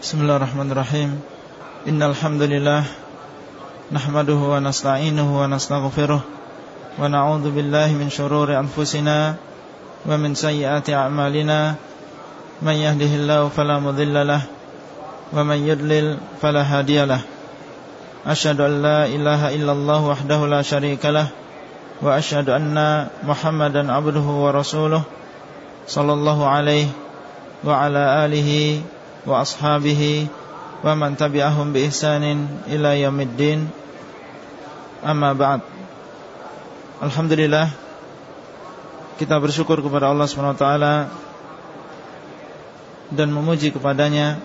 Bismillahirrahmanirrahim. Innal hamdalillah nahmaduhu wa nasta'inuhu wa nastaghfiruh wa na'udzu billahi min shururi anfusina wa min sayyiati a'malina. Man yahdihillahu fala wa man yudlil fala hadiyalah an la ilaha illallah wahdahu la syarika lah wa ashhadu anna Muhammadan abduhu wa rasuluh sallallahu alaihi wa ala alihi ashabihi wa man tabi'ahum bi ihsanin ila yaumiddin. Amma ba'd. Alhamdulillah kita bersyukur kepada Allah SWT dan memuji kepadanya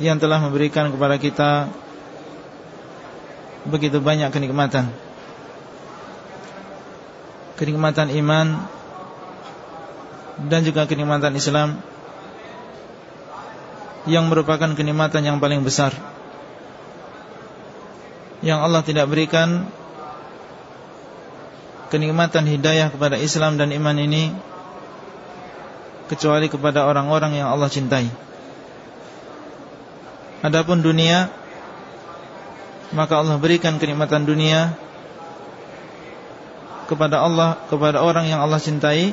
yang telah memberikan kepada kita begitu banyak kenikmatan. Kenikmatan iman dan juga kenikmatan Islam yang merupakan kenikmatan yang paling besar yang Allah tidak berikan kenikmatan hidayah kepada Islam dan iman ini kecuali kepada orang-orang yang Allah cintai. Adapun dunia maka Allah berikan kenikmatan dunia kepada Allah kepada orang yang Allah cintai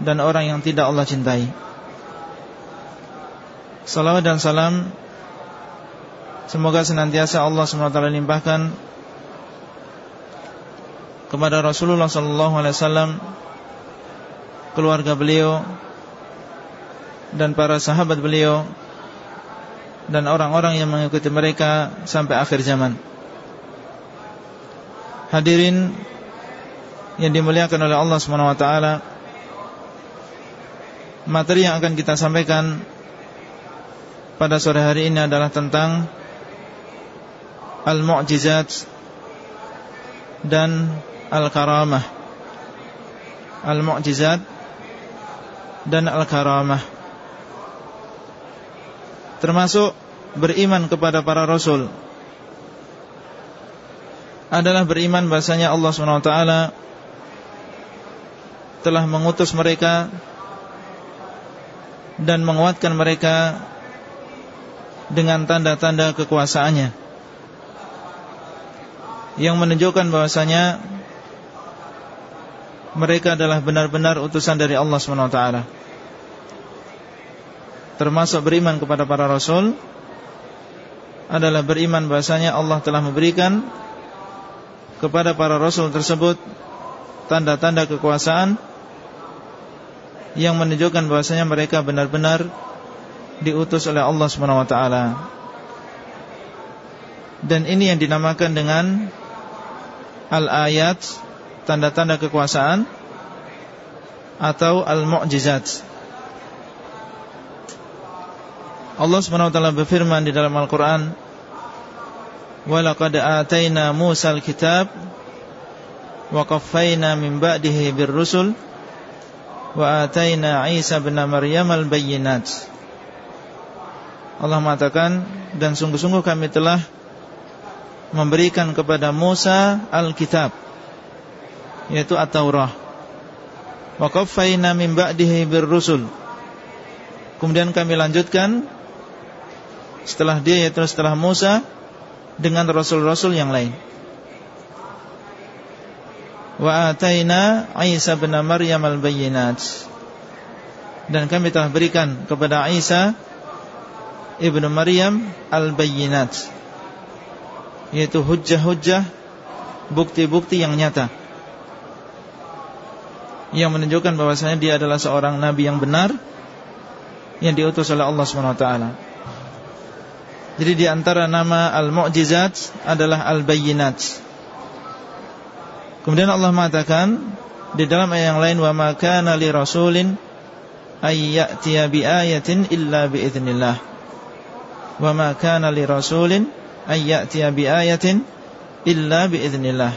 dan orang yang tidak Allah cintai. Salawat dan salam Semoga senantiasa Allah SWT limpahkan Kepada Rasulullah SAW Keluarga beliau Dan para sahabat beliau Dan orang-orang yang mengikuti mereka Sampai akhir zaman. Hadirin Yang dimuliakan oleh Allah SWT Materi yang akan kita sampaikan pada sore hari ini adalah tentang Al-Mu'jizat dan Al-Karamah. Al-Mu'jizat dan Al-Karamah. Termasuk beriman kepada para Rasul Adalah beriman bahasanya Allah SWT Telah mengutus mereka Dan menguatkan mereka dengan tanda-tanda kekuasaannya. Yang menunjukkan bahwasanya mereka adalah benar-benar utusan dari Allah SWT termasuk beriman kepada para rasul adalah beriman bahwasanya Allah telah memberikan kepada para rasul tersebut tanda-tanda kekuasaan yang menunjukkan bahwasanya mereka benar-benar diutus oleh Allah SWT Dan ini yang dinamakan dengan Al-ayat Tanda-tanda kekuasaan Atau Al-mu'jizat. Allah SWT berfirman di dalam Al-Quran Walaqad atayna Musa al-kitab Wa qaffayna min ba'dihi bir-rusul Wa atayna Isa bin Maryam al-bayyinat Allah mengatakan dan sungguh-sungguh kami telah memberikan kepada Musa Alkitab yaitu At-Taurah. Wa qaffayna min ba'dihi birrusul. Kemudian kami lanjutkan setelah dia yaitu setelah Musa dengan rasul-rasul yang lain. Wa ataina Isa bin Maryam al-bayyinat. Dan kami telah berikan kepada Isa Ibnu Maryam Al-Bayyinat. Yaitu hujah-hujah Bukti-bukti yang nyata. Yang menunjukkan bahwasanya dia adalah seorang Nabi yang benar Yang diutus oleh Allah SWT Jadi di antara nama Al-Mu'jizat adalah Al-Bayyinat. Kemudian Allah mengatakan Di dalam ayat yang lain Wa ma kana li rasulin Ayyatiya bi ayatin illa bi idhnillah wa ma kana li rasulin ay ya'tiya bi ayatin illa bi idznillah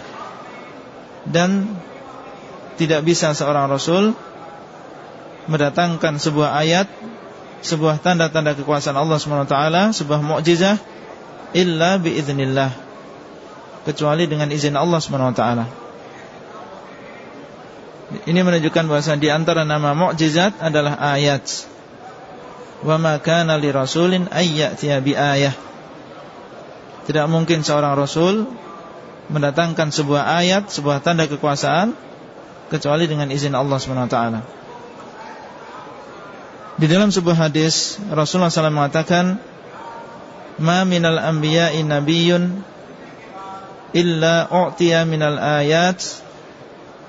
dan tidak bisa seorang rasul mendatangkan sebuah ayat sebuah tanda-tanda kekuasaan Allah SWT sebuah mukjizah illa bi idznillah kecuali dengan izin Allah SWT ini menunjukkan bahwa di antara nama mukjizat adalah ayat wa ma kana li rasulin ay ya'tiya bi ayah tidak mungkin seorang rasul mendatangkan sebuah ayat, sebuah tanda kekuasaan kecuali dengan izin Allah taala. Di dalam sebuah hadis Rasulullah SAW mengatakan, "Ma minal anbiya'i nabiyyun illa u'tiya minal ayat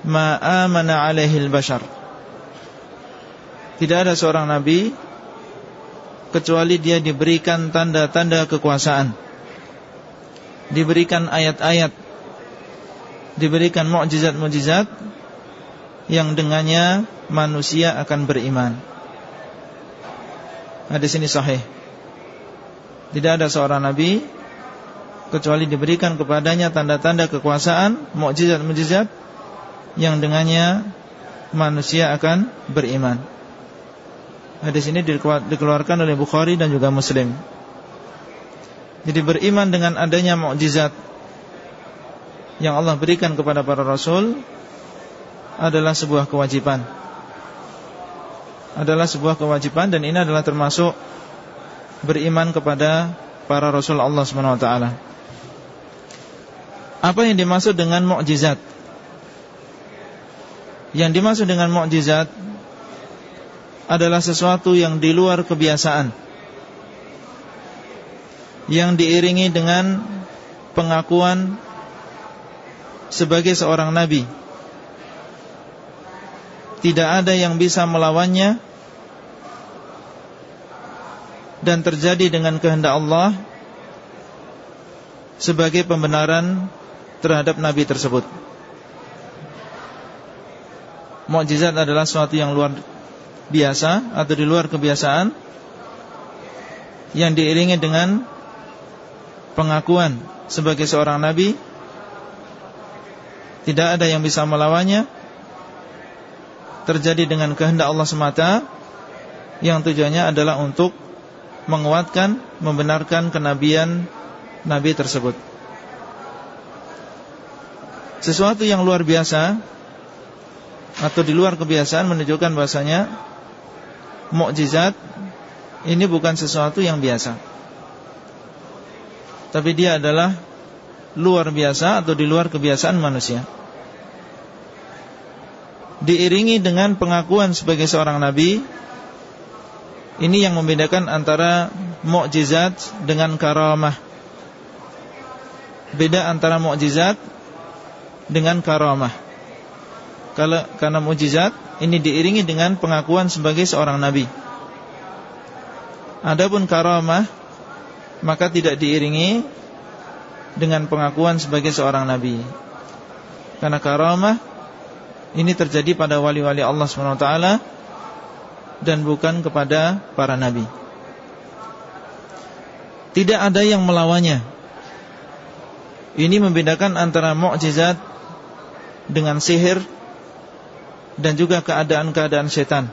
ma amana alaihi al-bashar." Tidak ada seorang nabi kecuali dia diberikan tanda-tanda kekuasaan diberikan ayat-ayat diberikan mukjizat-mukjizat yang dengannya manusia akan beriman. Hadis ini sahih. Tidak ada seorang nabi kecuali diberikan kepadanya tanda-tanda kekuasaan, mukjizat-mukjizat yang dengannya manusia akan beriman. Hadis ini dikeluarkan oleh Bukhari dan juga Muslim. Jadi beriman dengan adanya mukjizat yang Allah berikan kepada para rasul adalah sebuah kewajiban. Adalah sebuah kewajiban dan ini adalah termasuk beriman kepada para rasul Allah taala. Apa yang dimaksud dengan mukjizat? Yang dimaksud dengan mukjizat adalah sesuatu yang di luar kebiasaan yang diiringi dengan pengakuan sebagai seorang nabi. Tidak ada yang bisa melawannya dan terjadi dengan kehendak Allah sebagai pembenaran terhadap nabi tersebut. Mukjizat adalah sesuatu yang luar biasa atau di luar kebiasaan yang diiringi dengan pengakuan sebagai seorang nabi. Tidak ada yang bisa melawannya. Terjadi dengan kehendak Allah semata. Yang tujuannya adalah untuk menguatkan, membenarkan kenabian nabi tersebut. Sesuatu yang luar biasa atau di luar kebiasaan menunjukkan bahasanya mukjizat ini bukan sesuatu yang biasa tapi dia adalah luar biasa atau di luar kebiasaan manusia. Diiringi dengan pengakuan sebagai seorang nabi, ini yang membedakan antara mukjizat dengan karamah. Beda antara mukjizat dengan karamah. Kalau karena mukjizat ini diiringi dengan pengakuan sebagai seorang nabi. Adapun karamah maka tidak diiringi dengan pengakuan sebagai seorang nabi. Karena karamah ini terjadi pada wali-wali Allah SWT dan bukan kepada para nabi. Tidak ada yang melawannya. Ini membedakan antara mukjizat dengan sihir dan juga keadaan-keadaan setan.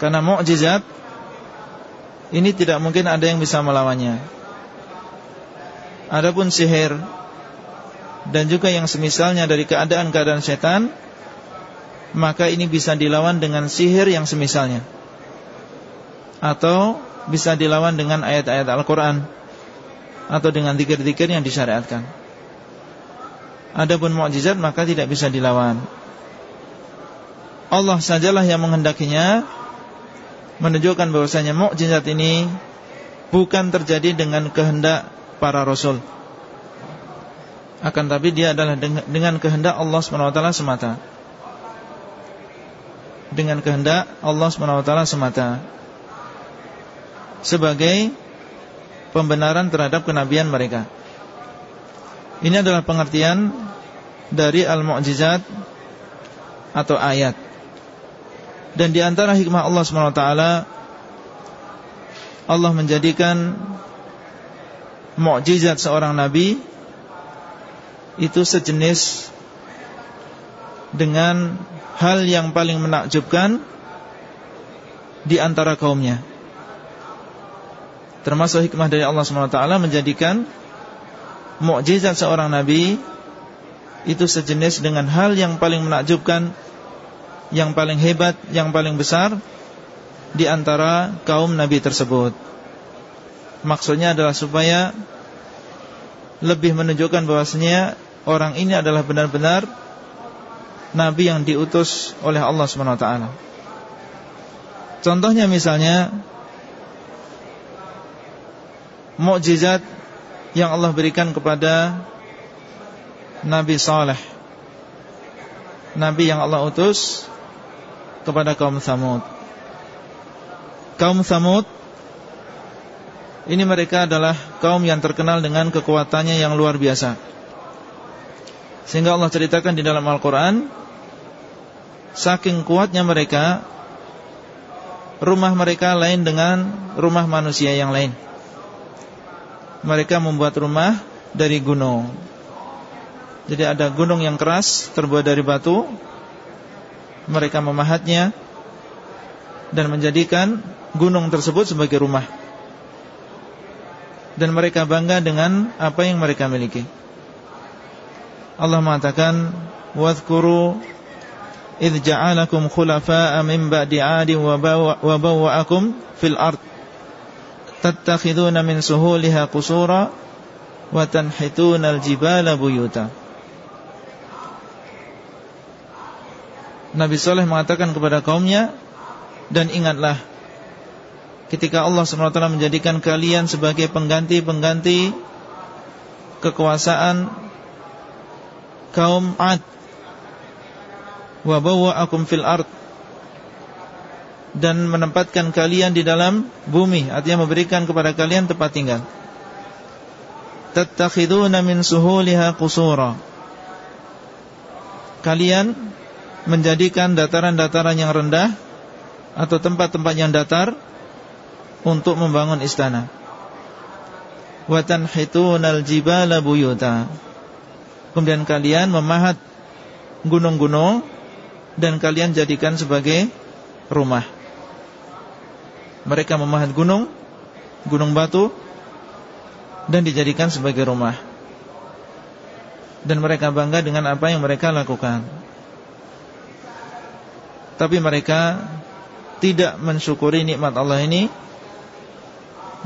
Karena mukjizat ini tidak mungkin ada yang bisa melawannya. Adapun sihir dan juga yang semisalnya dari keadaan-keadaan setan, maka ini bisa dilawan dengan sihir yang semisalnya. Atau bisa dilawan dengan ayat-ayat Al-Quran Atau dengan dikir-dikir yang disyariatkan Adapun mukjizat maka tidak bisa dilawan Allah sajalah yang menghendakinya menunjukkan bahwasanya mukjizat ini bukan terjadi dengan kehendak para rasul. Akan tapi dia adalah dengan kehendak Allah SWT semata. Dengan kehendak Allah SWT semata. Sebagai pembenaran terhadap kenabian mereka. Ini adalah pengertian dari al-mu'jizat atau ayat. Dan di antara hikmah Allah SWT Allah menjadikan Mukjizat seorang nabi Itu sejenis Dengan Hal yang paling menakjubkan Di antara kaumnya. Termasuk hikmah dari Allah SWT Menjadikan Mukjizat seorang nabi Itu sejenis dengan hal yang paling menakjubkan yang paling hebat, yang paling besar di antara kaum nabi tersebut. Maksudnya adalah supaya lebih menunjukkan bahwasanya orang ini adalah benar-benar nabi yang diutus oleh Allah SWT. Contohnya misalnya mukjizat yang Allah berikan kepada Nabi Saleh Nabi yang Allah utus kepada kaum Samud. Kaum Samud Ini mereka adalah kaum yang terkenal dengan kekuatannya yang luar biasa. Sehingga Allah ceritakan di dalam Al-Quran Saking kuatnya mereka Rumah mereka lain dengan rumah manusia yang lain. Mereka membuat rumah dari gunung. Jadi ada gunung yang keras terbuat dari batu Mereka memahatnya Dan menjadikan gunung tersebut sebagai rumah. Dan mereka bangga dengan apa yang mereka miliki. Allah mengatakan Wadhkuru idh ja'alakum khulafa'a min ba'di 'adin wa bawwa'akum fil ard. Tattakhiduna min suhuliha qusura wa tanhituna al-jibala buyuta Nabi Saleh mengatakan kepada kaumnya Dan ingatlah Ketika Allah SWT menjadikan kalian sebagai pengganti-pengganti Kekuasaan Kaum Ad Wabawa'akum fil ard Dan menempatkan kalian di dalam bumi Artinya memberikan kepada kalian tempat tinggal. Tattakhiduna min suhuliha kusura Kalian menjadikan dataran-dataran yang rendah atau tempat-tempat yang datar untuk membangun istana. Wa tanhitunal jibala buyuta. Kemudian kalian memahat gunung-gunung dan kalian jadikan sebagai rumah. Mereka memahat gunung, gunung batu dan dijadikan sebagai rumah. Dan mereka bangga dengan apa yang mereka lakukan. Tapi mereka tidak mensyukuri nikmat Allah ini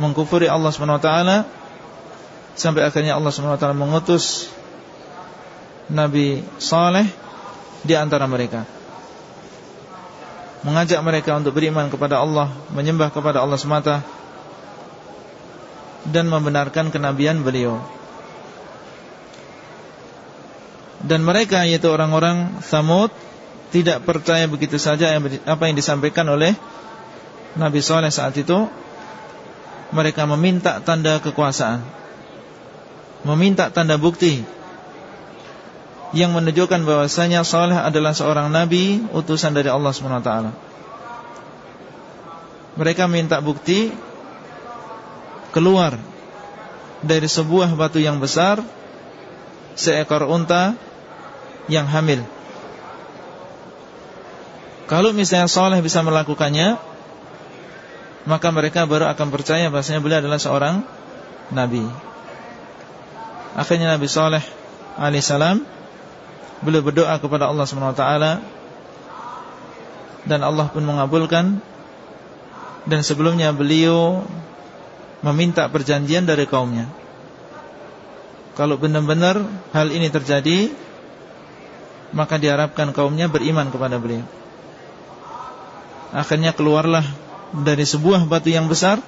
Mengkufuri Allah SWT Sampai akhirnya Allah SWT mengutus Nabi Saleh Di antara mereka. Mengajak mereka untuk beriman kepada Allah Menyembah kepada Allah semata Dan membenarkan kenabian beliau. Dan mereka yaitu orang-orang Samud tidak percaya begitu saja apa yang disampaikan oleh Nabi Soleh saat itu mereka meminta tanda kekuasaan. Meminta tanda bukti yang menunjukkan bahwasanya Soleh adalah seorang nabi utusan dari Allah SWT mereka minta bukti keluar dari sebuah batu yang besar seekor unta yang hamil kalau misalnya soleh bisa melakukannya Maka mereka baru akan percaya bahasanya beliau adalah seorang Nabi. Akhirnya Nabi Soleh alaihissalam Beliau berdoa kepada Allah SWT Dan Allah pun mengabulkan. Dan sebelumnya beliau Meminta perjanjian dari kaumnya. Kalau benar-benar hal ini terjadi Maka diharapkan kaumnya beriman kepada beliau Akhirnya keluarlah dari sebuah batu yang besar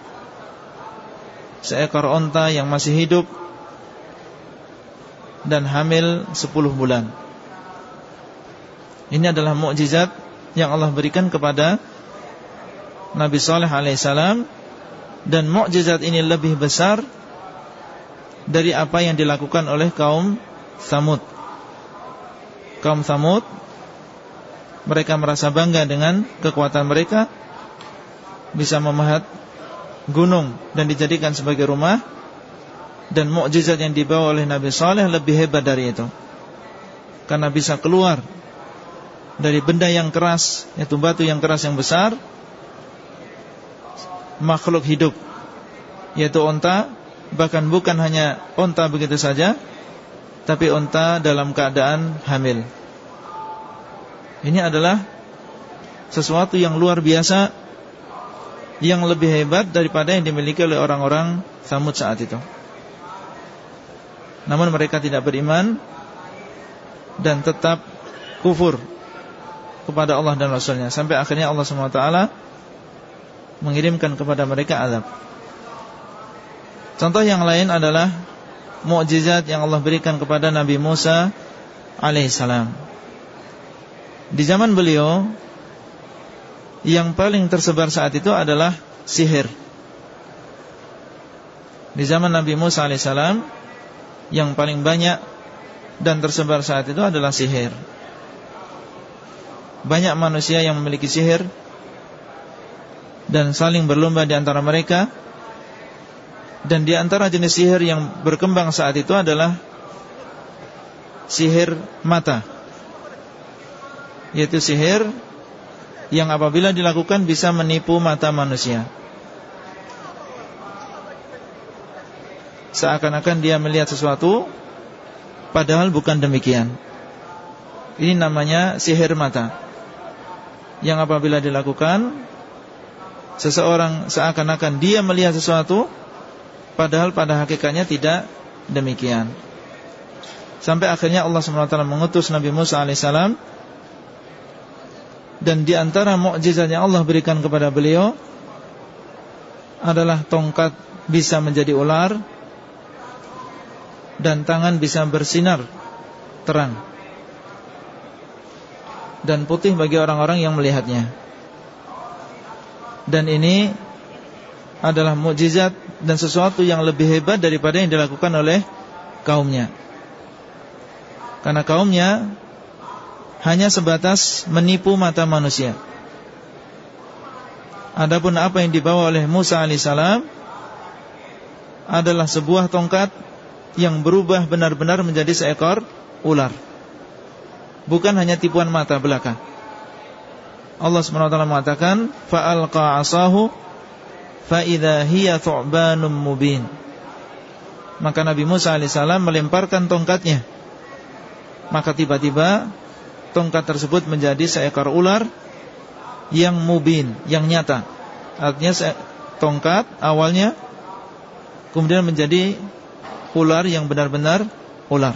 Seekor onta yang masih hidup Dan hamil 10 bulan. Ini adalah mukjizat yang Allah berikan kepada Nabi Saleh alaihissalam Dan mukjizat ini lebih besar Dari apa yang dilakukan oleh kaum Samud Kaum Samud mereka merasa bangga dengan kekuatan mereka Bisa memahat gunung dan dijadikan sebagai rumah Dan mukjizat yang dibawa oleh Nabi Saleh lebih hebat dari itu. Karena bisa keluar Dari benda yang keras Yaitu batu yang keras yang besar Makhluk hidup Yaitu onta Bahkan bukan hanya onta begitu saja Tapi onta dalam keadaan hamil ini adalah sesuatu yang luar biasa yang lebih hebat daripada yang dimiliki oleh orang-orang Samud saat itu. Namun mereka tidak beriman dan tetap kufur kepada Allah dan Rasulnya sampai akhirnya Allah SWT mengirimkan kepada mereka azab. Contoh yang lain adalah mukjizat yang Allah berikan kepada Nabi Musa alaihissalam. Di zaman beliau yang paling tersebar saat itu adalah sihir. Di zaman Nabi Musa alaihissalam yang paling banyak dan tersebar saat itu adalah sihir. Banyak manusia yang memiliki sihir dan saling berlomba di antara mereka. Dan di antara jenis sihir yang berkembang saat itu adalah sihir mata. Yaitu sihir yang apabila dilakukan bisa menipu mata manusia. Seakan-akan dia melihat sesuatu Padahal bukan demikian. Ini namanya sihir mata. Yang apabila dilakukan Seseorang seakan-akan dia melihat sesuatu Padahal pada hakikatnya tidak demikian. Sampai akhirnya Allah SWT mengutus Nabi Musa AS dan di antara mukjizat yang Allah berikan kepada beliau adalah tongkat bisa menjadi ular dan tangan bisa bersinar terang dan putih bagi orang-orang yang melihatnya. Dan ini adalah mukjizat dan sesuatu yang lebih hebat daripada yang dilakukan oleh kaumnya. Karena kaumnya hanya sebatas menipu mata manusia. Adapun apa yang dibawa oleh Musa alaihissalam adalah sebuah tongkat yang berubah benar-benar menjadi seekor ular. Bukan hanya tipuan mata belaka. Allah SWT mengatakan, فَأَلْقَى عَصَاهُ فَإِذَا هِيَ ثُعْبَانٌ مُبِينٌ Maka Nabi Musa AS melemparkan tongkatnya. Maka tiba-tiba tongkat tersebut menjadi seekor ular yang mubin, yang nyata. Artinya tongkat awalnya kemudian menjadi ular yang benar-benar ular.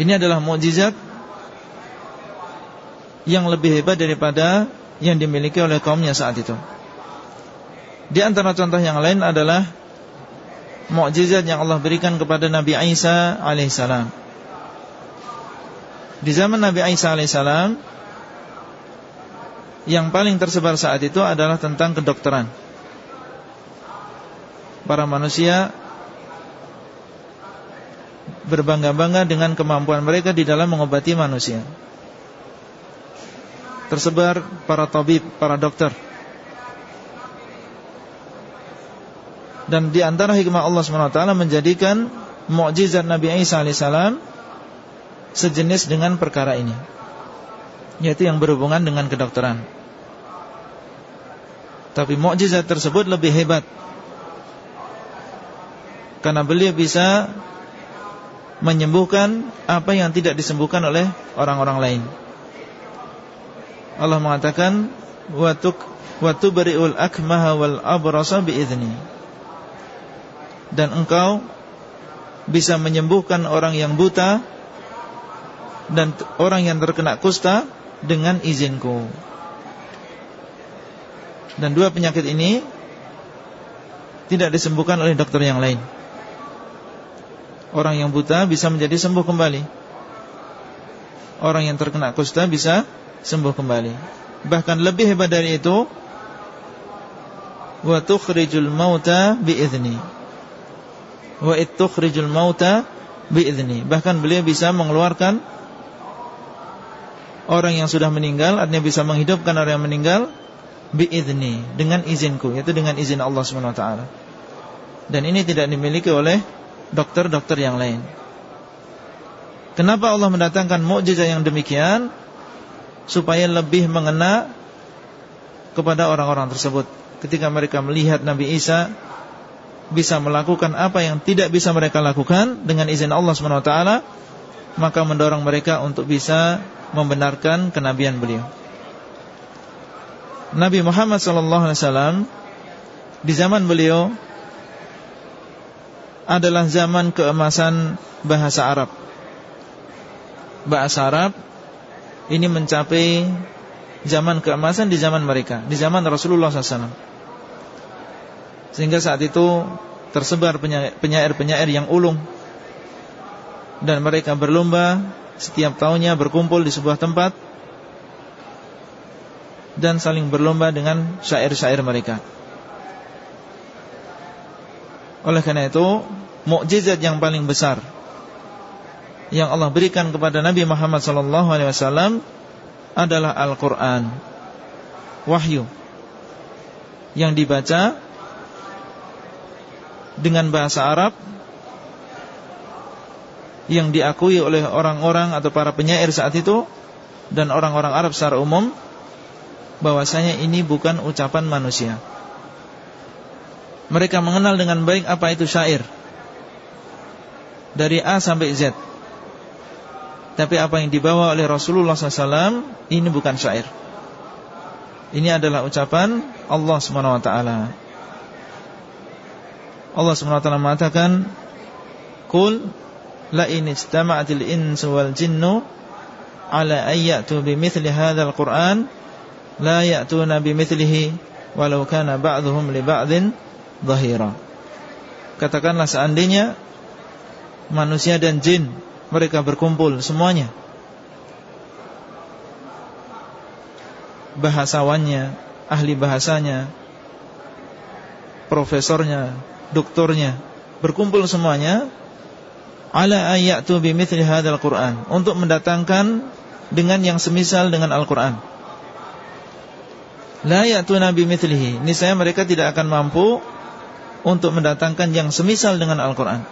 Ini adalah mukjizat yang lebih hebat daripada yang dimiliki oleh kaumnya saat itu. Di antara contoh yang lain adalah mukjizat yang Allah berikan kepada Nabi Isa alaihissalam. Di zaman Nabi Isa alaihissalam Yang paling tersebar saat itu adalah tentang kedokteran. Para manusia Berbangga-bangga dengan kemampuan mereka di dalam mengobati manusia. Tersebar para tabib, para dokter. Dan di antara hikmah Allah SWT menjadikan Mu'jizat Nabi Isa alaihissalam sejenis dengan perkara ini Yaitu yang berhubungan dengan kedokteran. Tapi mukjizat tersebut lebih hebat. Karena beliau bisa Menyembuhkan apa yang tidak disembuhkan oleh orang-orang lain. Allah mengatakan Watuk Watubri'ul akmaha wal abrasa biizni Dan engkau Bisa menyembuhkan orang yang buta dan orang yang terkena kusta dengan izinku. Dan dua penyakit ini tidak disembuhkan oleh dokter yang lain. Orang yang buta bisa menjadi sembuh kembali. Orang yang terkena kusta bisa sembuh kembali. Bahkan lebih hebat dari itu, wa tukhrijul mauta biizni. Wa ittukhrijul mauta biizni. Bahkan beliau bisa mengeluarkan orang yang sudah meninggal artinya bisa menghidupkan orang yang meninggal biizni dengan izinku yaitu dengan izin Allah Swt. Dan ini tidak dimiliki oleh dokter-dokter yang lain. Kenapa Allah mendatangkan mukjizat yang demikian? Supaya lebih mengena kepada orang-orang tersebut. Ketika mereka melihat Nabi Isa bisa melakukan apa yang tidak bisa mereka lakukan dengan izin Allah SWT, maka mendorong mereka untuk bisa membenarkan kenabian beliau. Nabi Muhammad SAW di zaman beliau adalah zaman keemasan bahasa Arab. Bahasa Arab ini mencapai zaman keemasan di zaman mereka, di zaman Rasulullah SAW. Sehingga saat itu tersebar penyair-penyair yang ulung dan mereka berlomba setiap tahunnya berkumpul di sebuah tempat dan saling berlomba dengan syair-syair mereka. Oleh karena itu, mukjizat yang paling besar yang Allah berikan kepada Nabi Muhammad SAW adalah Al-Quran, wahyu yang dibaca dengan bahasa Arab yang diakui oleh orang-orang atau para penyair saat itu dan orang-orang Arab secara umum bahwasanya ini bukan ucapan manusia. Mereka mengenal dengan baik apa itu syair dari A sampai Z. Tapi apa yang dibawa oleh Rasulullah SAW ini bukan syair. Ini adalah ucapan Allah SWT. Allah SWT mengatakan, "Qul la in istama'atil insu wal jinnu ala ayyatu bimithli hadzal qur'an la ya'tuna bimithlihi walau kana ba'dhum li ba'dhin dhahira. Katakanlah seandainya manusia dan jin mereka berkumpul semuanya. Bahasawannya ahli bahasanya profesornya doktornya berkumpul semuanya ala ayatu bimithli hadzal Qur'an untuk mendatangkan dengan yang semisal dengan Al-Qur'an. La ya'tuna bimithlihi. Niscaya mereka tidak akan mampu untuk mendatangkan yang semisal dengan Al-Qur'an.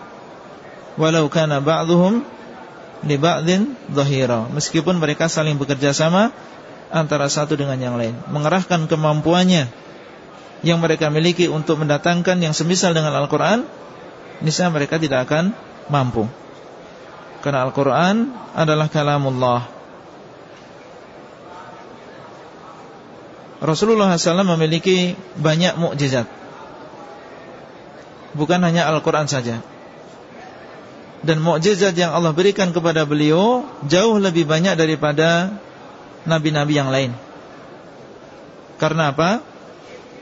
Walau kana ba'dhum li ba'dhin dhahira. Meskipun mereka saling bekerja sama antara satu dengan yang lain, mengerahkan kemampuannya yang mereka miliki untuk mendatangkan yang semisal dengan Al-Qur'an, niscaya mereka tidak akan mampu. Karena Al-Quran adalah kalamullah. Rasulullah SAW memiliki banyak mukjizat. Bukan hanya Al-Quran saja. Dan mukjizat yang Allah berikan kepada beliau Jauh lebih banyak daripada Nabi-Nabi yang lain. Karena apa?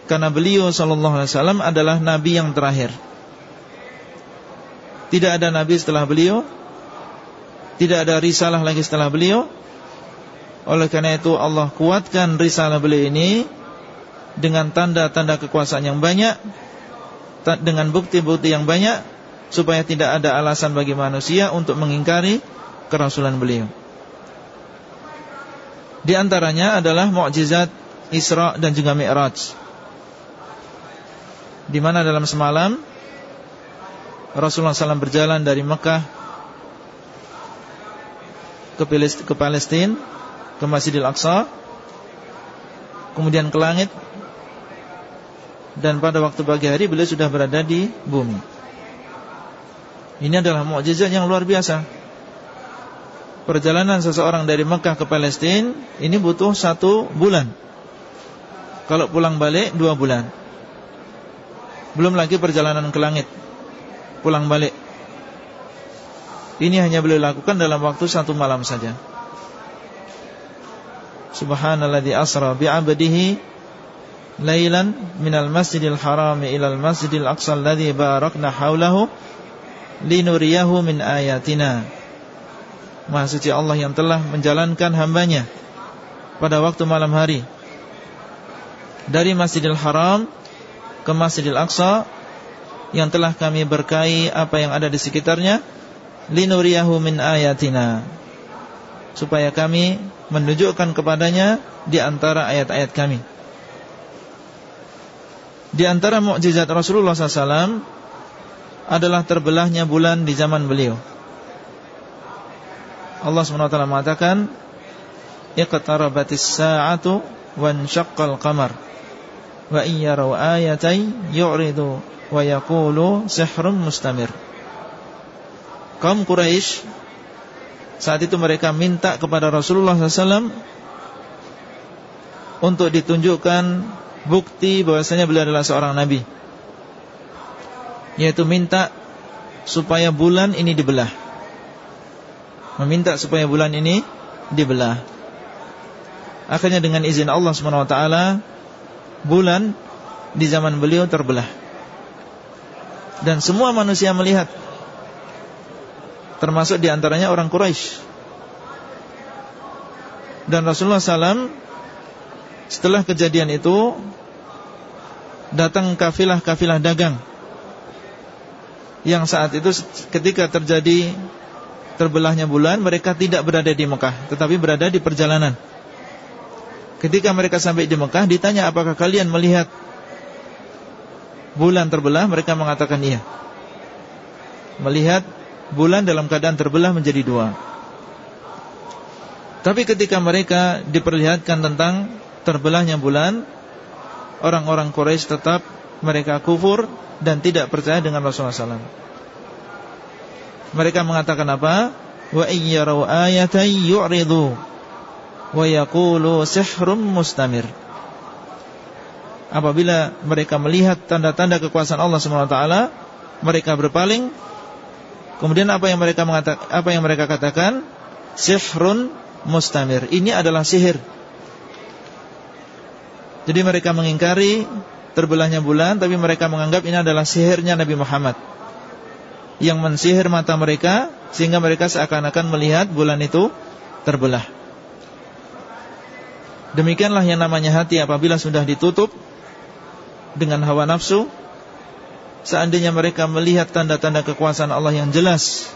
Karena beliau SAW adalah Nabi yang terakhir tidak ada nabi setelah beliau. Tidak ada risalah lagi setelah beliau. Oleh karena itu Allah kuatkan risalah beliau ini Dengan tanda-tanda kekuasaan yang banyak Dengan bukti-bukti yang banyak Supaya tidak ada alasan bagi manusia Untuk mengingkari kerasulan beliau. Di antaranya adalah Mu'jizat Isra dan juga Mi'raj. Di mana dalam semalam Rasulullah SAW berjalan dari Mekah ke Palestina, ke Masjidil Aqsa, kemudian ke langit, dan pada waktu pagi hari beliau sudah berada di bumi. Ini adalah mukjizat yang luar biasa. Perjalanan seseorang dari Mekah ke Palestina ini butuh satu bulan. Kalau pulang balik dua bulan. Belum lagi perjalanan ke langit pulang balik. Ini hanya beliau lakukan dalam waktu satu malam saja. Subhanalladzi asra bi'abdihi Lailan minal masjidil haram ilal masjidil aqsa alladzi barakna haulahu linuriyahu min ayatina. Maha suci Allah yang telah menjalankan hambanya pada waktu malam hari. Dari Masjidil Haram ke Masjidil Aqsa yang telah kami berkahi apa yang ada di sekitarnya linuriyahu min ayatina. Supaya kami menunjukkan kepadanya di antara ayat-ayat kami. Di antara mukjizat Rasulullah SAW adalah terbelahnya bulan di zaman beliau. Allah SWT mengatakan iqtarabatis sa'atu wanshaqqal qamar wa in yaraw ayatan yu'ridu wa yaqulu sihrun mustamir. Kaum Quraisy saat itu mereka minta kepada Rasulullah SAW untuk ditunjukkan bukti bahwasanya beliau adalah seorang nabi. Yaitu minta supaya bulan ini dibelah. Meminta supaya bulan ini dibelah. Akhirnya dengan izin Allah SWT Bulan di zaman beliau terbelah Dan semua manusia melihat. Termasuk di antaranya orang Quraisy. Dan Rasulullah SAW Setelah kejadian itu Datang kafilah-kafilah dagang. Yang saat itu ketika terjadi Terbelahnya bulan Mereka tidak berada di Mekah Tetapi berada di perjalanan. Ketika mereka sampai di Mekah ditanya apakah kalian melihat bulan terbelah mereka mengatakan iya. Melihat bulan dalam keadaan terbelah menjadi dua. Tapi ketika mereka diperlihatkan tentang terbelahnya bulan, orang-orang Quraisy tetap mereka kufur dan tidak percaya dengan Rasulullah SAW. Mereka mengatakan apa? Wa iyyarau ayatan yu'ridu wa yaqulu sihrun mustamir. Apabila mereka melihat tanda-tanda kekuasaan Allah SWT Mereka berpaling Kemudian apa yang mereka apa yang mereka katakan? Sihrun mustamir. Ini adalah sihir. Jadi mereka mengingkari terbelahnya bulan tapi mereka menganggap ini adalah sihirnya Nabi Muhammad. Yang mensihir mata mereka sehingga mereka seakan-akan melihat bulan itu terbelah. Demikianlah yang namanya hati apabila sudah ditutup dengan hawa nafsu Seandainya mereka melihat tanda-tanda kekuasaan Allah yang jelas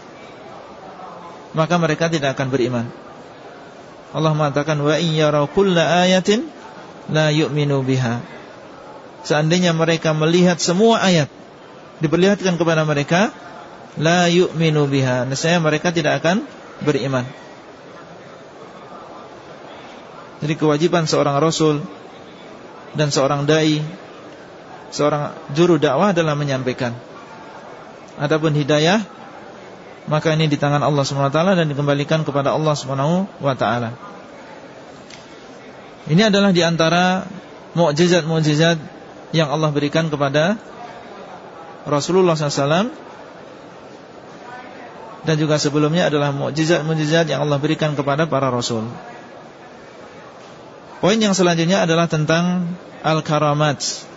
Maka mereka tidak akan beriman. Allah mengatakan Wa iyyaraw kulla ayatin La yu'minu biha. Seandainya mereka melihat semua ayat Diperlihatkan kepada mereka La yu'minu biha Nescaya mereka tidak akan beriman. Jadi kewajiban seorang rasul dan seorang dai, seorang juru dakwah adalah menyampaikan. Adapun hidayah maka ini di tangan Allah SWT dan dikembalikan kepada Allah SWT. Ini adalah di antara mukjizat-mukjizat yang Allah berikan kepada Rasulullah SAW dan juga sebelumnya adalah mukjizat-mukjizat yang Allah berikan kepada para rasul. Poin yang selanjutnya adalah tentang Al-Karamat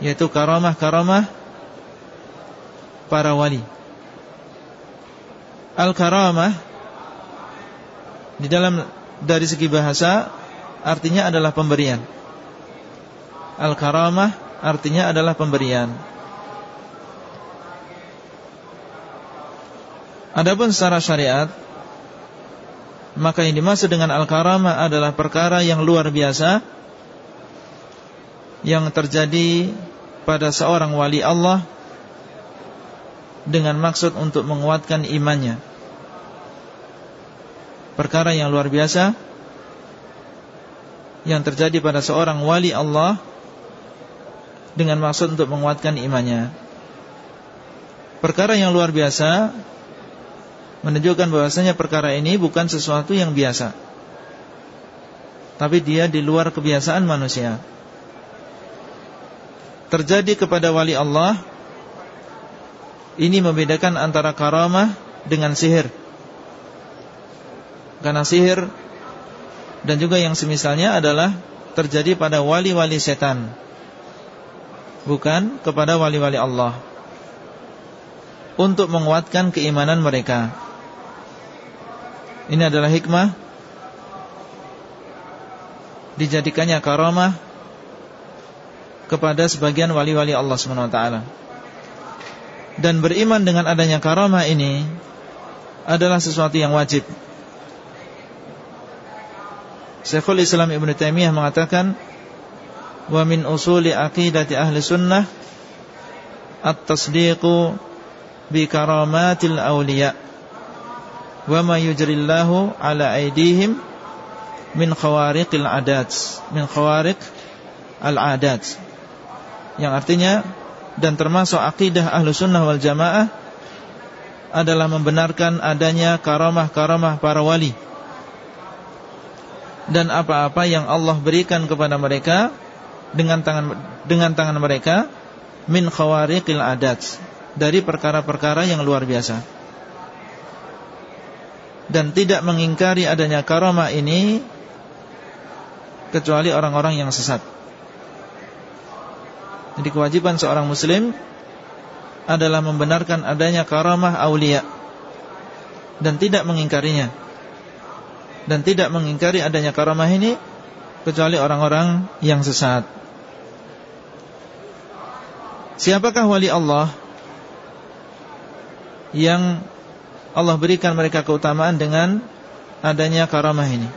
Yaitu karamah-karamah Para wali. Al-Karamah Di dalam Dari segi bahasa Artinya adalah pemberian. Al-Karamah Artinya adalah pemberian. Adapun secara syariat maka yang dimaksud dengan al-karamah adalah perkara yang luar biasa Yang terjadi pada seorang wali Allah Dengan maksud untuk menguatkan imannya Perkara yang luar biasa Yang terjadi pada seorang wali Allah Dengan maksud untuk menguatkan imannya Perkara yang luar biasa menunjukkan bahwasanya perkara ini bukan sesuatu yang biasa. Tapi dia di luar kebiasaan manusia. Terjadi kepada wali Allah ini membedakan antara karamah dengan sihir. Karena sihir dan juga yang semisalnya adalah terjadi pada wali-wali setan. Bukan kepada wali-wali Allah. Untuk menguatkan keimanan mereka. Ini adalah hikmah Dijadikannya karamah Kepada sebagian wali-wali Allah SWT Dan beriman dengan adanya karamah ini Adalah sesuatu yang wajib. Syekhul Islam Ibn Taymiyah mengatakan Wa min usuli aqidati ahli sunnah At-tasdiqu Bi karamatil awliya' wa ma yujrillahu ala aidihim min khawariqil adat min khawariq al adat yang artinya dan termasuk akidah ahlu sunnah wal jamaah adalah membenarkan adanya karamah-karamah para wali dan apa-apa yang Allah berikan kepada mereka dengan tangan dengan tangan mereka min khawariqil adat dari perkara-perkara yang luar biasa dan tidak mengingkari adanya karomah ini kecuali orang-orang yang sesat. Jadi kewajiban seorang muslim adalah membenarkan adanya karamah aulia dan tidak mengingkarinya. Dan tidak mengingkari adanya karamah ini kecuali orang-orang yang sesat. Siapakah wali Allah yang Allah berikan mereka keutamaan dengan adanya karamah ini?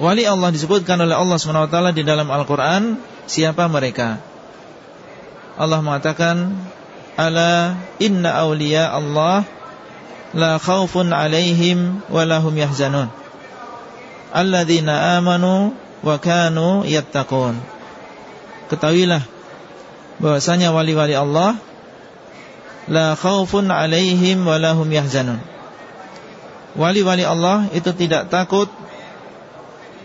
Wali Allah disebutkan oleh Allah SWT di dalam Al-Quran Siapa mereka? Allah mengatakan Ala inna awliya Allah La khawfun alaihim Walahum yahzanun. Alladhina amanu Wa kanu yattaqun. Ketahuilah bahwasanya wali-wali Allah La khawfun alaihim Walahum yahzanun. Wali-wali Allah itu tidak takut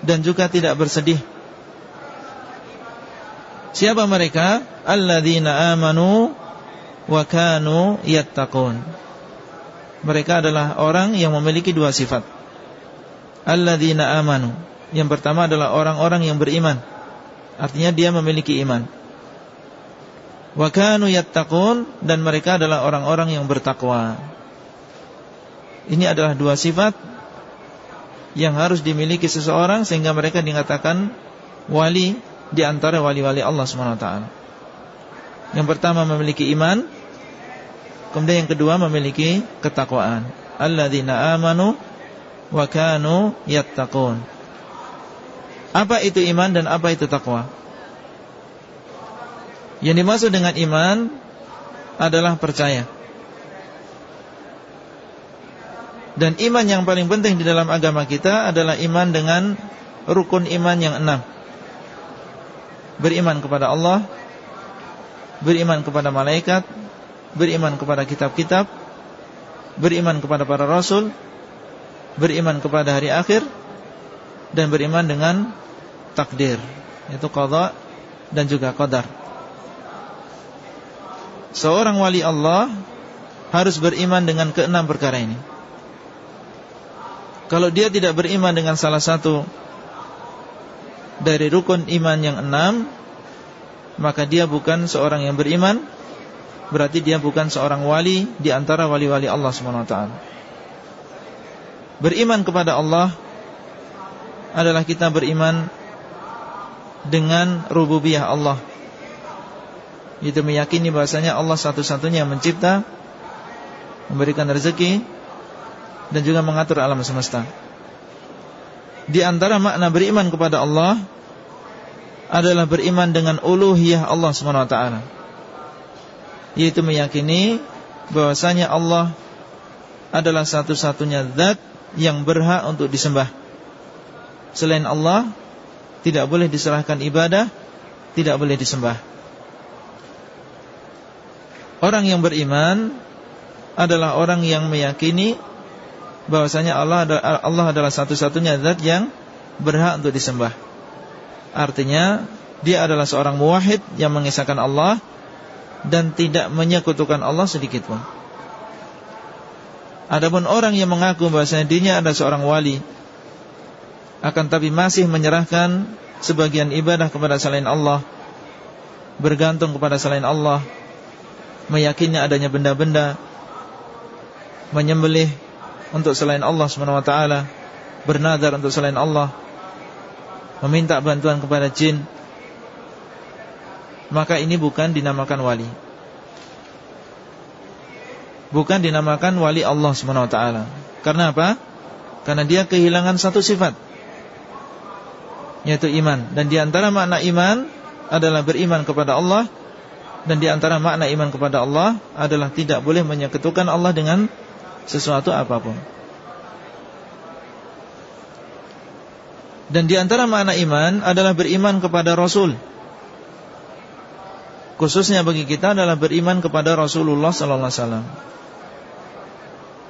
dan juga tidak bersedih. Siapa mereka? Alladzina amanu wa kanu yattaqun. Mereka adalah orang yang memiliki dua sifat. Alladzina amanu. Yang pertama adalah orang-orang yang beriman. Artinya dia memiliki iman. Wa kanu yattaqun dan mereka adalah orang-orang yang bertakwa. Ini adalah dua sifat yang harus dimiliki seseorang sehingga mereka dikatakan wali di antara wali-wali Allah SWT. Yang pertama memiliki iman, kemudian yang kedua memiliki ketakwaan. Alladzina amanu wa kanu yattaqun. Apa itu iman dan apa itu takwa? Yang dimaksud dengan iman adalah percaya. Dan iman yang paling penting di dalam agama kita adalah iman dengan rukun iman yang enam. Beriman kepada Allah, beriman kepada malaikat, beriman kepada kitab-kitab, beriman kepada para rasul, beriman kepada hari akhir, dan beriman dengan takdir, yaitu qada dan juga qadar. Seorang wali Allah harus beriman dengan keenam perkara ini. Kalau dia tidak beriman dengan salah satu Dari rukun iman yang enam Maka dia bukan seorang yang beriman Berarti dia bukan seorang wali Di antara wali-wali Allah SWT Beriman kepada Allah Adalah kita beriman Dengan rububiyah Allah. Itu meyakini bahasanya Allah satu-satunya yang mencipta Memberikan rezeki dan juga mengatur alam semesta. Di antara makna beriman kepada Allah adalah beriman dengan uluhiyah Allah SWT Yaitu meyakini bahwasanya Allah adalah satu-satunya zat yang berhak untuk disembah. Selain Allah tidak boleh diserahkan ibadah, tidak boleh disembah. Orang yang beriman adalah orang yang meyakini bahwasanya Allah adalah, Allah adalah satu-satunya zat yang berhak untuk disembah. Artinya dia adalah seorang muwahhid yang mengisahkan Allah dan tidak menyekutukan Allah sedikit pun. Adapun orang yang mengaku bahwasanya dirinya adalah seorang wali akan tapi masih menyerahkan sebagian ibadah kepada selain Allah, bergantung kepada selain Allah, meyakini adanya benda-benda, menyembelih untuk selain Allah SWT Bernadar untuk selain Allah Meminta bantuan kepada jin Maka ini bukan dinamakan wali. Bukan dinamakan wali Allah SWT Karena apa? Karena dia kehilangan satu sifat Yaitu iman. Dan di antara makna iman Adalah beriman kepada Allah Dan di antara makna iman kepada Allah Adalah tidak boleh menyekutukan Allah dengan sesuatu apa pun. Dan di antara makna iman adalah beriman kepada Rasul. Khususnya bagi kita adalah beriman kepada Rasulullah sallallahu alaihi wasallam.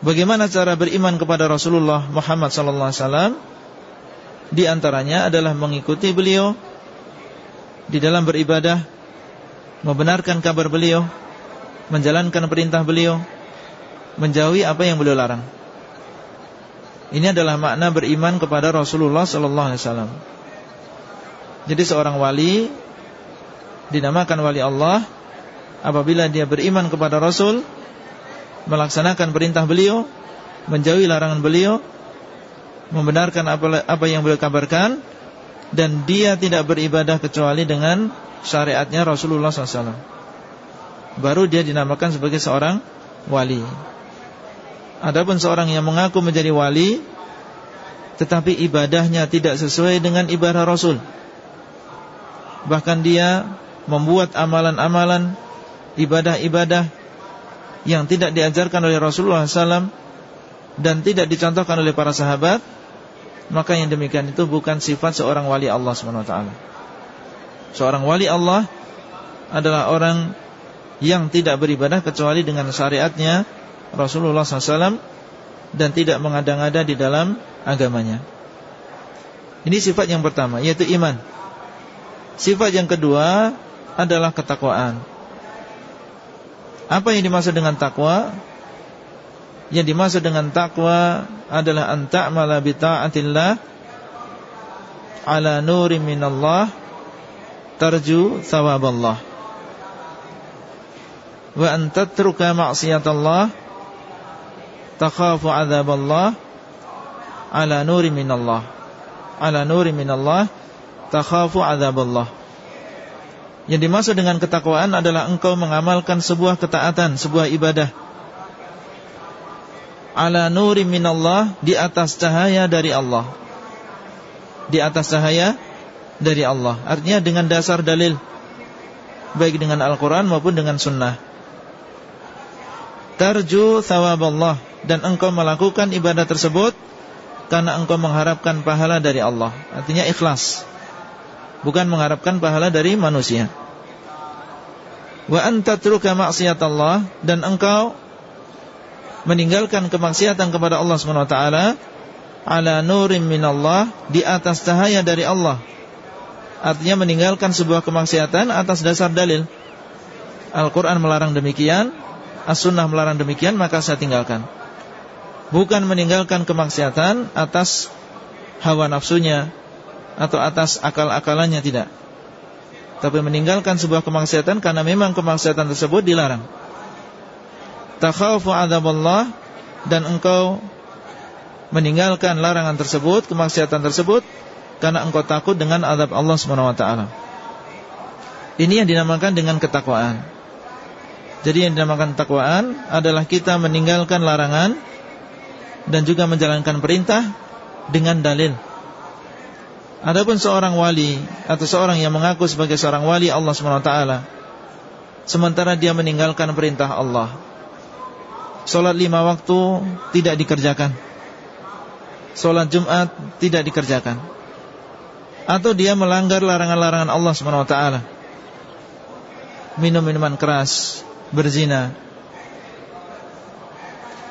Bagaimana cara beriman kepada Rasulullah Muhammad sallallahu alaihi wasallam? Di antaranya adalah mengikuti beliau Di dalam beribadah Membenarkan kabar beliau Menjalankan perintah beliau Menjauhi apa yang beliau larang Ini adalah makna beriman kepada Rasulullah Sallallahu Alaihi Wasallam. Jadi seorang wali Dinamakan wali Allah Apabila dia beriman kepada Rasul Melaksanakan perintah beliau Menjauhi larangan beliau membenarkan apa, apa yang beliau kabarkan dan dia tidak beribadah kecuali dengan syariatnya Rasulullah SAW. Baru dia dinamakan sebagai seorang wali. Adapun seorang yang mengaku menjadi wali tetapi ibadahnya tidak sesuai dengan ibadah Rasul. Bahkan dia membuat amalan-amalan ibadah-ibadah yang tidak diajarkan oleh Rasulullah SAW dan tidak dicontohkan oleh para sahabat maka yang demikian itu bukan sifat seorang wali Allah SWT Seorang wali Allah adalah orang yang tidak beribadah kecuali dengan syariatnya Rasulullah SAW dan tidak mengada-ngada di dalam agamanya. Ini sifat yang pertama, yaitu iman. Sifat yang kedua adalah ketakwaan. Apa yang dimaksud dengan takwa? Yang dimaksud dengan takwa adalah anta'mala bi ala nuri minallah tarju thawaballah wa an tatruka ma'siyatallah takhafu adzaballah ala nuri minallah ala nuri minallah takhafu adzaballah yang dimaksud dengan ketakwaan adalah engkau mengamalkan sebuah ketaatan, sebuah ibadah ala nuri minallah di atas cahaya dari Allah. Di atas cahaya dari Allah. Artinya dengan dasar dalil baik dengan Al-Qur'an maupun dengan sunnah. Tarju Allah dan engkau melakukan ibadah tersebut karena engkau mengharapkan pahala dari Allah. Artinya ikhlas. Bukan mengharapkan pahala dari manusia. Wa anta truka Allah dan engkau meninggalkan kemaksiatan kepada Allah SWT ala nurim minallah di atas cahaya dari Allah. Artinya meninggalkan sebuah kemaksiatan atas dasar dalil. Al-Quran melarang demikian, As-Sunnah melarang demikian, maka saya tinggalkan. Bukan meninggalkan kemaksiatan atas hawa nafsunya atau atas akal-akalannya tidak. Tapi meninggalkan sebuah kemaksiatan karena memang kemaksiatan tersebut dilarang takhafu Allah dan engkau meninggalkan larangan tersebut, kemaksiatan tersebut karena engkau takut dengan azab Allah Subhanahu wa taala. Ini yang dinamakan dengan ketakwaan. Jadi yang dinamakan takwaan adalah kita meninggalkan larangan dan juga menjalankan perintah dengan dalil. Adapun seorang wali atau seorang yang mengaku sebagai seorang wali Allah taala sementara dia meninggalkan perintah Allah Sholat lima waktu tidak dikerjakan Sholat Jumat tidak dikerjakan Atau dia melanggar larangan-larangan Allah SWT Minum minuman keras Berzina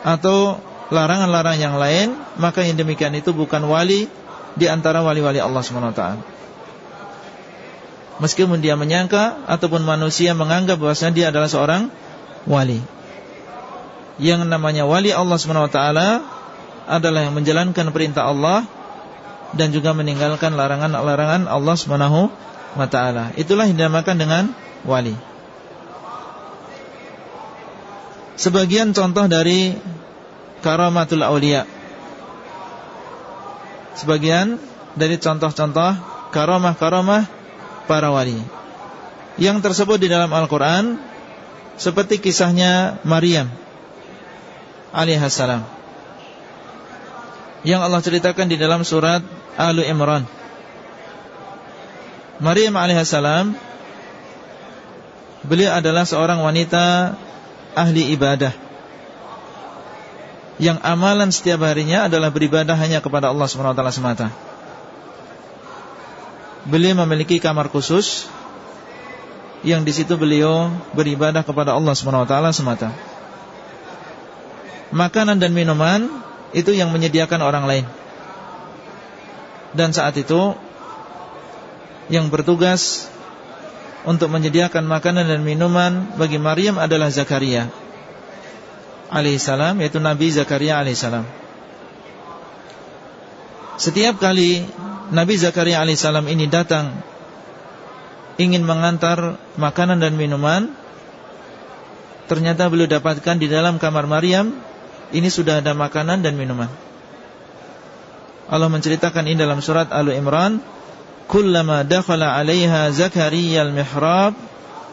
Atau larangan-larangan yang lain Maka yang demikian itu bukan wali Di antara wali-wali Allah SWT Meskipun dia menyangka Ataupun manusia menganggap bahwasanya dia adalah seorang wali yang namanya wali Allah SWT adalah yang menjalankan perintah Allah dan juga meninggalkan larangan-larangan Allah SWT. Itulah yang dinamakan dengan wali. Sebagian contoh dari karamatul aulia. Sebagian dari contoh-contoh karamah-karamah para wali. Yang tersebut di dalam Al-Quran Seperti kisahnya Maryam alaihissalam yang Allah ceritakan di dalam surat Al Imran. Maryam alaihissalam beliau adalah seorang wanita ahli ibadah yang amalan setiap harinya adalah beribadah hanya kepada Allah SWT semata. Beliau memiliki kamar khusus yang di situ beliau beribadah kepada Allah SWT semata makanan dan minuman itu yang menyediakan orang lain. Dan saat itu Yang bertugas Untuk menyediakan makanan dan minuman Bagi Maryam adalah Zakaria Alaihissalam Yaitu Nabi Zakaria alaihissalam Setiap kali Nabi Zakaria alaihissalam ini datang Ingin mengantar makanan dan minuman Ternyata beliau dapatkan di dalam kamar Maryam Ini sudah ada makanan dan minuman. Allah menceritakan ini dalam surat Al-Imran kullama dakhala 'alaiha Zakaria al-mihrab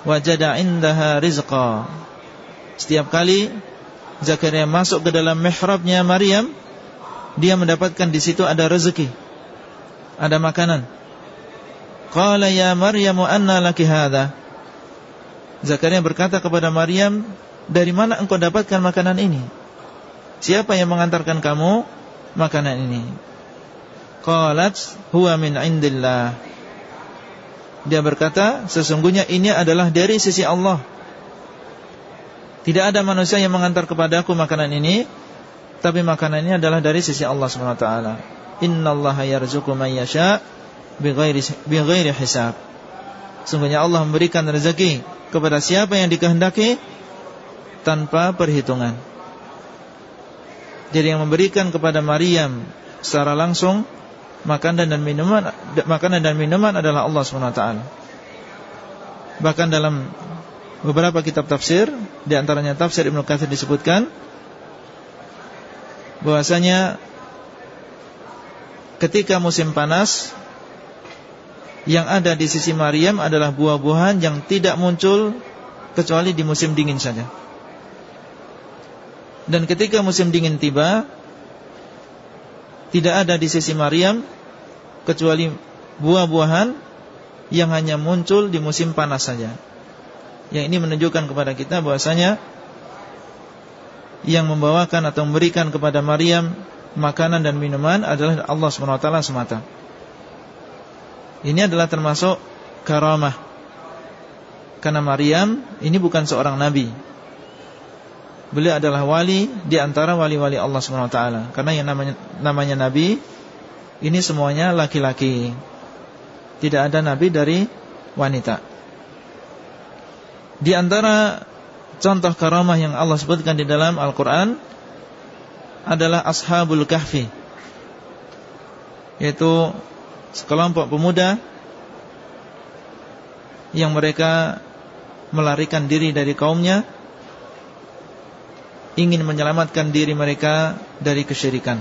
wajada 'indaha rizqa. Setiap kali Zakaria masuk ke dalam mihrabnya Maryam dia mendapatkan di situ ada rezeki ada makanan. Qala ya Maryam anna laki hadha? Zakaria berkata kepada Maryam dari mana engkau dapatkan makanan ini? Siapa yang mengantarkan kamu makanan ini? Qalat huwa min indillah. Dia berkata Sesungguhnya ini adalah dari sisi Allah Tidak ada manusia yang mengantar kepada aku makanan ini Tapi makanan ini adalah dari sisi Allah SWT Innallaha yarzuku man yasha Bighairi hisab. Sungguhnya Allah memberikan rezeki Kepada siapa yang dikehendaki Tanpa perhitungan. Jadi yang memberikan kepada Maryam Secara langsung makanan dan minuman makanan dan minuman adalah Allah SWT Bahkan dalam beberapa kitab tafsir di antaranya tafsir Ibnu Katsir disebutkan bahwasanya ketika musim panas yang ada di sisi Maryam adalah buah-buahan yang tidak muncul kecuali di musim dingin saja. Dan ketika musim dingin tiba, tidak ada di sisi Maryam kecuali buah-buahan yang hanya muncul di musim panas saja. Yang ini menunjukkan kepada kita bahwasanya yang membawakan atau memberikan kepada Maryam makanan dan minuman adalah Allah SWT semata. Ini adalah termasuk karamah. Karena Maryam ini bukan seorang nabi. Beliau adalah wali di antara wali-wali Allah SWT Karena yang namanya, namanya nabi Ini semuanya laki-laki Tidak ada nabi dari wanita Di antara contoh karamah yang Allah sebutkan di dalam Al-Quran Adalah Ashabul Kahfi Yaitu sekelompok pemuda Yang mereka melarikan diri dari kaumnya ingin menyelamatkan diri mereka dari kesyirikan.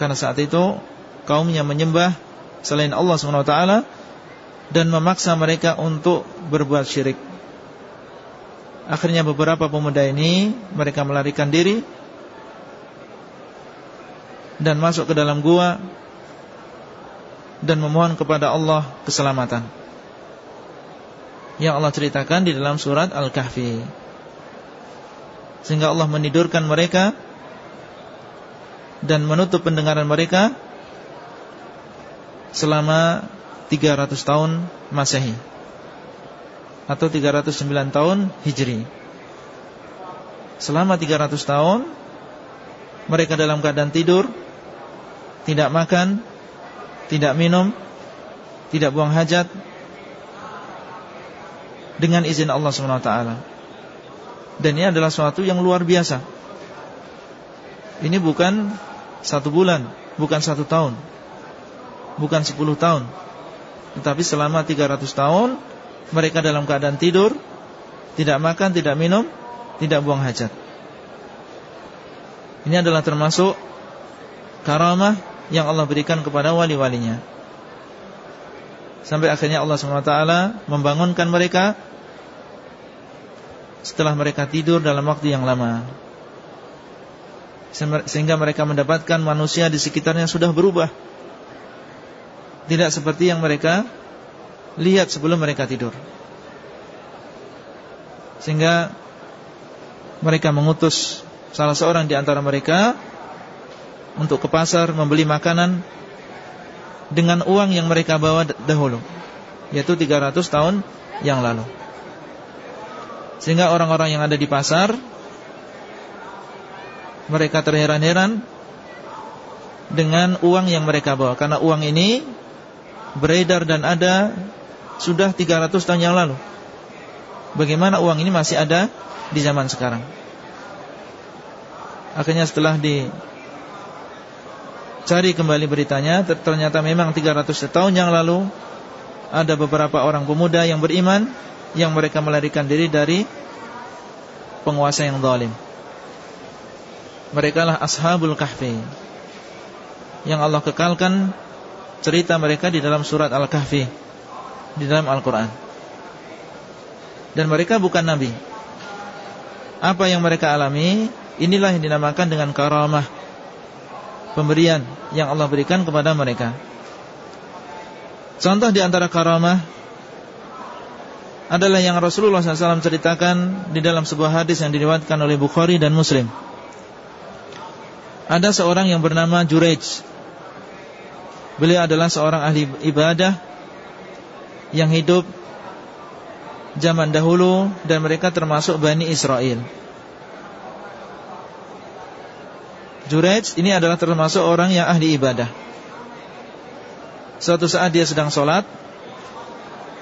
Karena saat itu kaumnya menyembah selain Allah SWT dan memaksa mereka untuk berbuat syirik. Akhirnya beberapa pemuda ini mereka melarikan diri dan masuk ke dalam gua dan memohon kepada Allah keselamatan. Yang Allah ceritakan di dalam surat Al-Kahfi. Sehingga Allah menidurkan mereka Dan menutup pendengaran mereka Selama 300 tahun Masehi Atau 309 tahun Hijri. Selama 300 tahun Mereka dalam keadaan tidur Tidak makan Tidak minum Tidak buang hajat Dengan izin Allah SWT dan ini adalah suatu yang luar biasa. Ini bukan Satu bulan Bukan satu tahun Bukan sepuluh tahun. Tetapi selama 300 tahun Mereka dalam keadaan tidur Tidak makan, tidak minum Tidak buang hajat. Ini adalah termasuk Karamah yang Allah berikan kepada wali-walinya. Sampai akhirnya Allah SWT Membangunkan mereka setelah mereka tidur dalam waktu yang lama. Sehingga mereka mendapatkan manusia di sekitarnya sudah berubah. Tidak seperti yang mereka lihat sebelum mereka tidur. Sehingga mereka mengutus salah seorang di antara mereka Untuk ke pasar membeli makanan Dengan uang yang mereka bawa dahulu Yaitu 300 tahun yang lalu. Sehingga orang-orang yang ada di pasar Mereka terheran-heran dengan uang yang mereka bawa. Karena uang ini beredar dan ada sudah 300 tahun yang lalu. Bagaimana uang ini masih ada di zaman sekarang? Akhirnya setelah dicari kembali beritanya Ternyata memang 300 tahun yang lalu Ada beberapa orang pemuda yang beriman Yang mereka melarikan diri dari Penguasa yang zalim Mereka lah Ashabul Kahfi Yang Allah kekalkan Cerita mereka di dalam surat Al-Kahfi Di dalam Al-Quran. Dan mereka bukan Nabi. Apa yang mereka alami Inilah yang dinamakan dengan karamah. Pemberian yang Allah berikan kepada mereka. Contoh di antara karamah Adalah yang Rasulullah SAW ceritakan Di dalam sebuah hadis yang diriwatkan oleh Bukhari dan Muslim. Ada seorang yang bernama Jurej Beliau adalah seorang ahli ibadah Yang hidup Zaman dahulu Dan mereka termasuk Bani Israel. Jurej ini adalah termasuk orang yang ahli ibadah. Suatu saat dia sedang sholat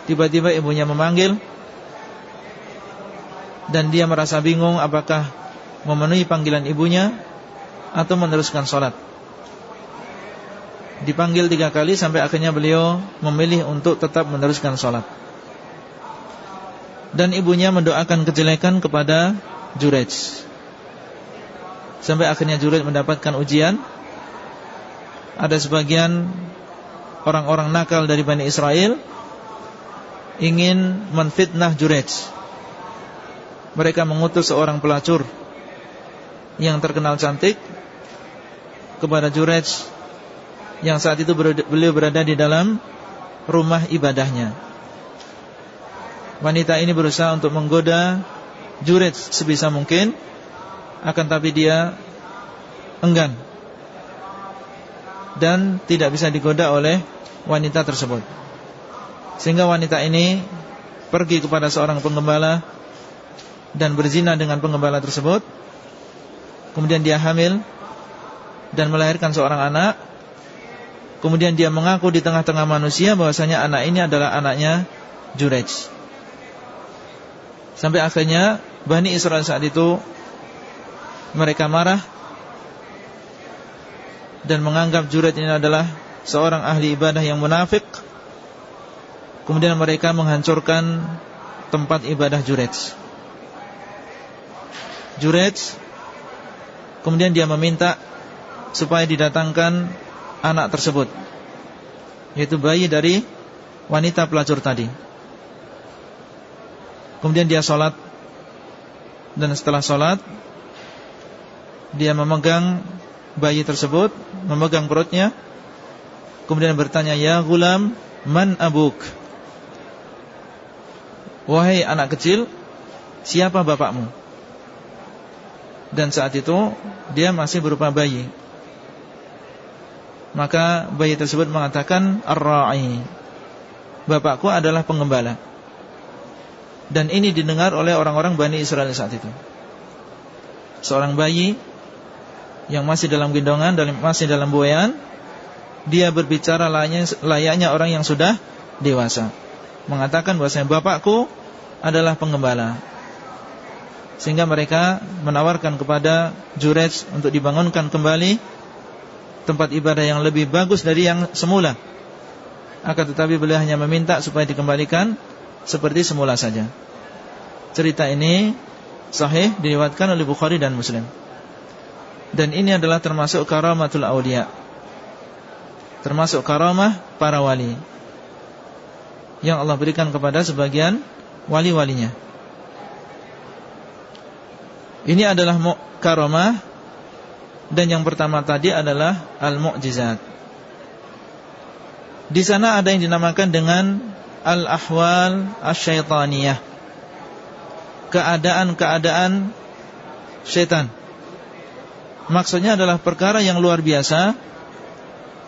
Tiba-tiba ibunya memanggil Dan dia merasa bingung apakah Memenuhi panggilan ibunya Atau meneruskan sholat Dipanggil tiga kali sampai akhirnya beliau Memilih untuk tetap meneruskan sholat. Dan ibunya mendoakan kejelekan kepada Jurej Sampai akhirnya Jurid mendapatkan ujian. Ada sebagian Orang-orang nakal dari Bani Israel Ingin menfitnah Jurej Mereka mengutus seorang pelacur Yang terkenal cantik Kepada Jurej Yang saat itu beliau berada di dalam Rumah ibadahnya Wanita ini berusaha untuk menggoda Jurej sebisa mungkin akan tapi dia enggan dan tidak bisa digoda oleh wanita tersebut. Sehingga wanita ini pergi kepada seorang penggembala dan berzina dengan penggembala tersebut. Kemudian dia hamil dan melahirkan seorang anak. Kemudian dia mengaku di tengah-tengah manusia bahwasanya anak ini adalah anaknya Jurej. Sampai akhirnya Bani Israel saat itu mereka marah dan menganggap Juret ini adalah seorang ahli ibadah yang munafik. Kemudian mereka menghancurkan tempat ibadah Juret. Juret kemudian dia meminta supaya didatangkan anak tersebut yaitu bayi dari wanita pelacur tadi. Kemudian dia sholat dan setelah sholat dia memegang bayi tersebut, memegang perutnya, kemudian bertanya, "Ya gulam, man abuk?" Wahai anak kecil, siapa bapakmu? Dan saat itu dia masih berupa bayi. Maka bayi tersebut mengatakan Ar-Ra'i. Bapakku adalah pengembala. Dan ini didengar oleh orang-orang Bani Israel saat itu. Seorang bayi yang masih dalam gendongan dan masih dalam buayan dia berbicara layaknya, layaknya orang yang sudah dewasa. Mengatakan bahwasanya bapakku adalah pengembala. Sehingga mereka menawarkan kepada Jurej untuk dibangunkan kembali tempat ibadah yang lebih bagus dari yang semula. Akan tetapi beliau hanya meminta supaya dikembalikan seperti semula saja. Cerita ini sahih diriwayatkan oleh Bukhari dan Muslim. Dan ini adalah termasuk karamatul awliya Termasuk karamah para wali Yang Allah berikan kepada sebagian wali-walinya. Ini adalah karamah Dan yang pertama tadi adalah Al-Mu'jizat. Di sana ada yang dinamakan dengan Al-Ahwal Asyaitaniyah Keadaan-keadaan Syaitan. Maksudnya adalah perkara yang luar biasa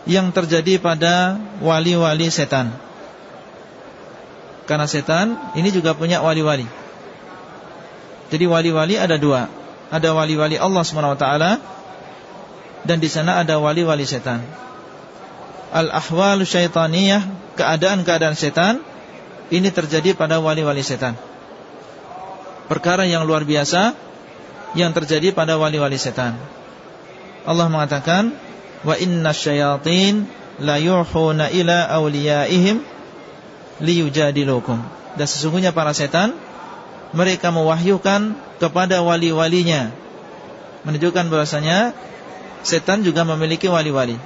Yang terjadi pada wali-wali setan. Karena setan ini juga punya wali-wali. Jadi wali-wali ada dua. Ada wali-wali Allah SWT dan di sana ada wali-wali setan. Al-ahwal syaitaniyah, keadaan-keadaan setan ini terjadi pada wali-wali setan. Perkara yang luar biasa yang terjadi pada wali-wali setan. Allah mengatakan, "Wa inna syayatin la yuhuna ila awliyaihim liyujadilukum." Dan sesungguhnya para setan mereka mewahyukan kepada wali-walinya menunjukkan bahwasanya setan juga memiliki wali-wali.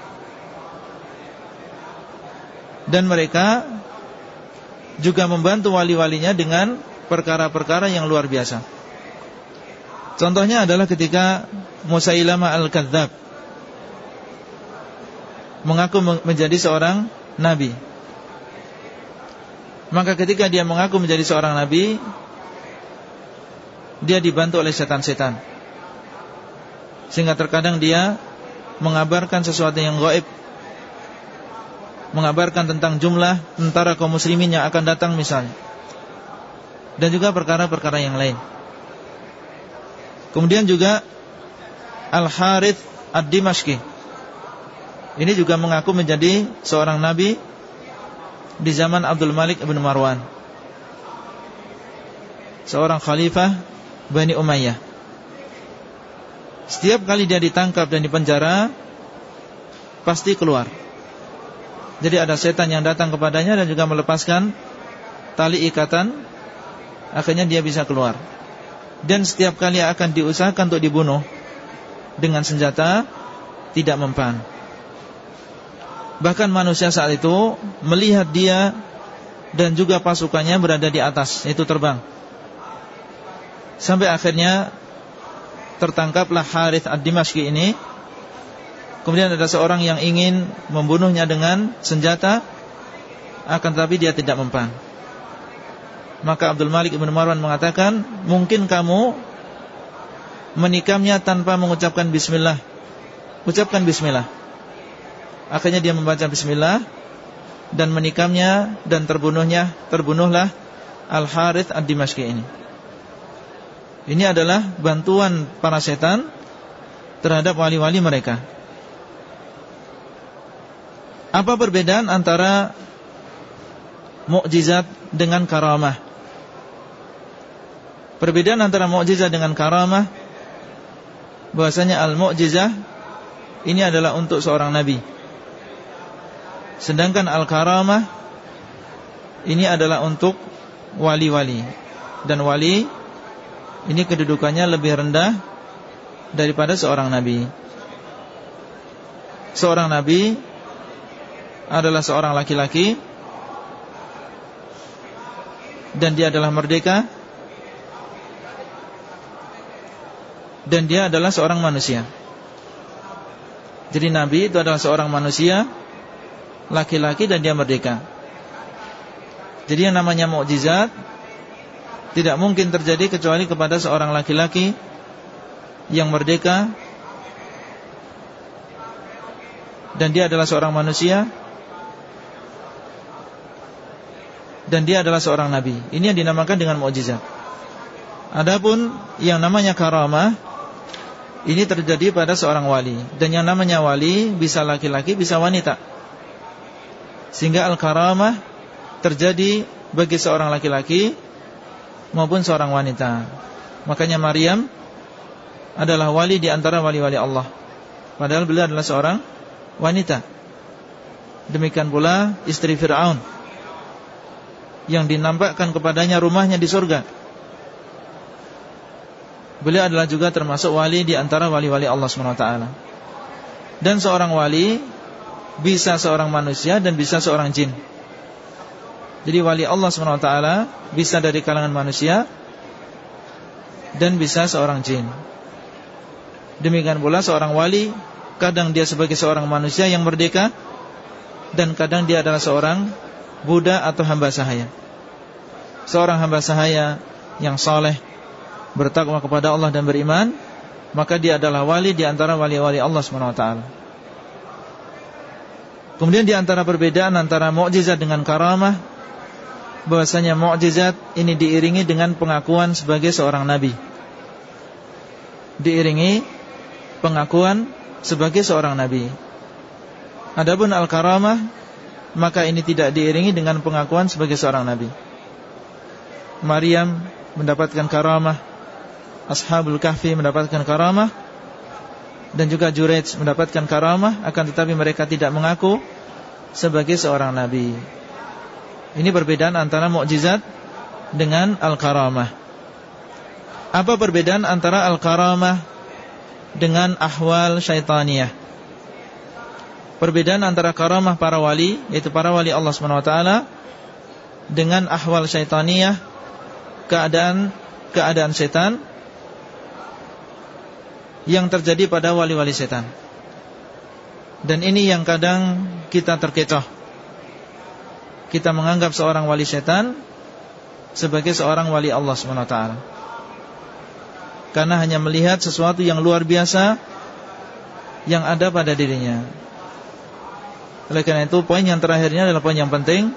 Dan mereka juga membantu wali-walinya dengan perkara-perkara yang luar biasa. Contohnya adalah ketika Musailama al-Kadzab mengaku menjadi seorang nabi. Maka ketika dia mengaku menjadi seorang nabi, dia dibantu oleh setan-setan. Sehingga terkadang dia mengabarkan sesuatu yang gaib. Mengabarkan tentang jumlah tentara kaum muslimin yang akan datang misalnya. Dan juga perkara-perkara yang lain. Kemudian juga Al-Harith Ad-Dimashqi. Ini juga mengaku menjadi seorang nabi Di zaman Abdul Malik ibn Marwan. Seorang khalifah Bani Umayyah setiap kali dia ditangkap dan dipenjara Pasti keluar. Jadi ada setan yang datang kepadanya Dan juga melepaskan Tali ikatan Akhirnya dia bisa keluar. Dan setiap kali akan diusahakan untuk dibunuh Dengan senjata Tidak mempan. Bahkan manusia saat itu Melihat dia Dan juga pasukannya berada di atas Itu terbang. Sampai akhirnya tertangkaplah Harith ad-Dimashqi ini. Kemudian ada seorang yang ingin membunuhnya dengan senjata Akan tetapi dia tidak mempan. Maka Abdul Malik Ibn Marwan mengatakan Mungkin kamu Menikamnya tanpa mengucapkan bismillah. Ucapkan bismillah. Akhirnya dia membaca bismillah Dan menikamnya Dan terbunuhnya Terbunuhlah Al-Harith ad-Dimashqi ini ini adalah bantuan para setan terhadap wali-wali mereka. Apa perbedaan antara mukjizat dengan karamah? Perbedaan antara mukjizat dengan karamah bahwasanya al-mukjizah ini adalah untuk seorang nabi. Sedangkan al-karamah ini adalah untuk wali-wali dan wali ini kedudukannya lebih rendah daripada seorang nabi. Seorang nabi adalah seorang laki-laki dan dia adalah merdeka dan dia adalah seorang manusia. Jadi nabi itu adalah seorang manusia laki-laki dan dia merdeka. Jadi yang namanya mukjizat tidak mungkin terjadi kecuali kepada seorang laki-laki yang merdeka dan dia adalah seorang manusia dan dia adalah seorang nabi. Ini yang dinamakan dengan mukjizat. Adapun yang namanya karamah ini terjadi pada seorang wali dan yang namanya wali bisa laki-laki bisa wanita. Sehingga al-karamah terjadi bagi seorang laki-laki maupun seorang wanita. Makanya Maryam adalah wali di antara wali-wali Allah. Padahal beliau adalah seorang wanita. Demikian pula istri Fir'aun yang dinampakkan kepadanya rumahnya di surga. Beliau adalah juga termasuk wali di antara wali-wali Allah SWT. Dan seorang wali bisa seorang manusia dan bisa seorang jin. Jadi wali Allah SWT bisa dari kalangan manusia dan bisa seorang jin. Demikian pula seorang wali kadang dia sebagai seorang manusia yang merdeka dan kadang dia adalah seorang budak atau hamba sahaya. Seorang hamba sahaya yang saleh, bertakwa kepada Allah dan beriman, maka dia adalah wali di antara wali-wali Allah SWT. Kemudian di antara perbedaan antara mukjizat dengan karamah bahwasanya mukjizat ini diiringi dengan pengakuan sebagai seorang nabi. Diiringi pengakuan sebagai seorang nabi. Adapun al-karamah maka ini tidak diiringi dengan pengakuan sebagai seorang nabi. Maryam mendapatkan karamah, Ashabul Kahfi mendapatkan karamah dan juga Jurej mendapatkan karamah akan tetapi mereka tidak mengaku sebagai seorang nabi. Ini perbedaan antara mukjizat dengan al-karamah. Apa perbedaan antara al-karamah dengan ahwal syaitaniyah? Perbedaan antara karamah para wali yaitu para wali Allah SWT dengan ahwal syaitaniyah keadaan keadaan setan yang terjadi pada wali-wali setan. Dan ini yang kadang kita terkecoh. Kita menganggap seorang wali setan sebagai seorang wali Allah SWT Karena hanya melihat sesuatu yang luar biasa Yang ada pada dirinya. Oleh karena itu poin yang terakhirnya adalah poin yang penting.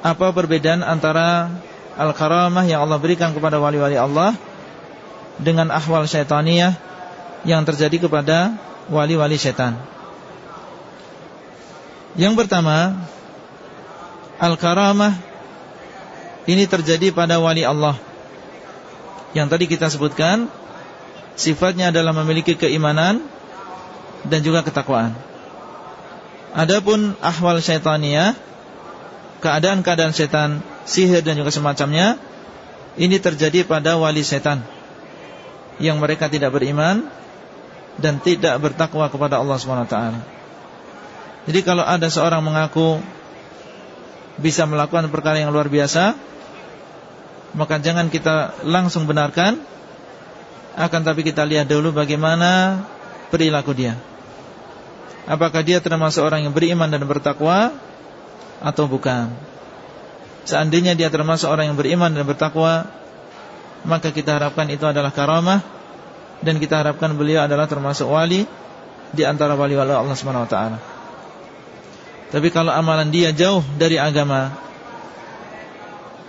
Apa perbedaan antara Al-karamah yang Allah berikan kepada wali-wali Allah Dengan ahwal syaitaniyah Yang terjadi kepada wali-wali syaitan Yang pertama Al-karamah ini terjadi pada wali Allah. Yang tadi kita sebutkan Sifatnya adalah memiliki keimanan Dan juga ketakwaan. Adapun ahwal syaitaniyah Keadaan-keadaan setan Sihir dan juga semacamnya Ini terjadi pada wali setan Yang mereka tidak beriman Dan tidak bertakwa kepada Allah SWT Jadi kalau ada seorang mengaku Bisa melakukan perkara yang luar biasa maka jangan kita langsung benarkan. Akan tapi kita lihat dulu bagaimana perilaku dia. Apakah dia termasuk orang yang beriman dan bertakwa atau bukan? Seandainya dia termasuk orang yang beriman dan bertakwa maka kita harapkan itu adalah karamah dan kita harapkan beliau adalah termasuk wali di antara wali-wali Allah Subhanahu wa taala. Tapi kalau amalan dia jauh dari agama,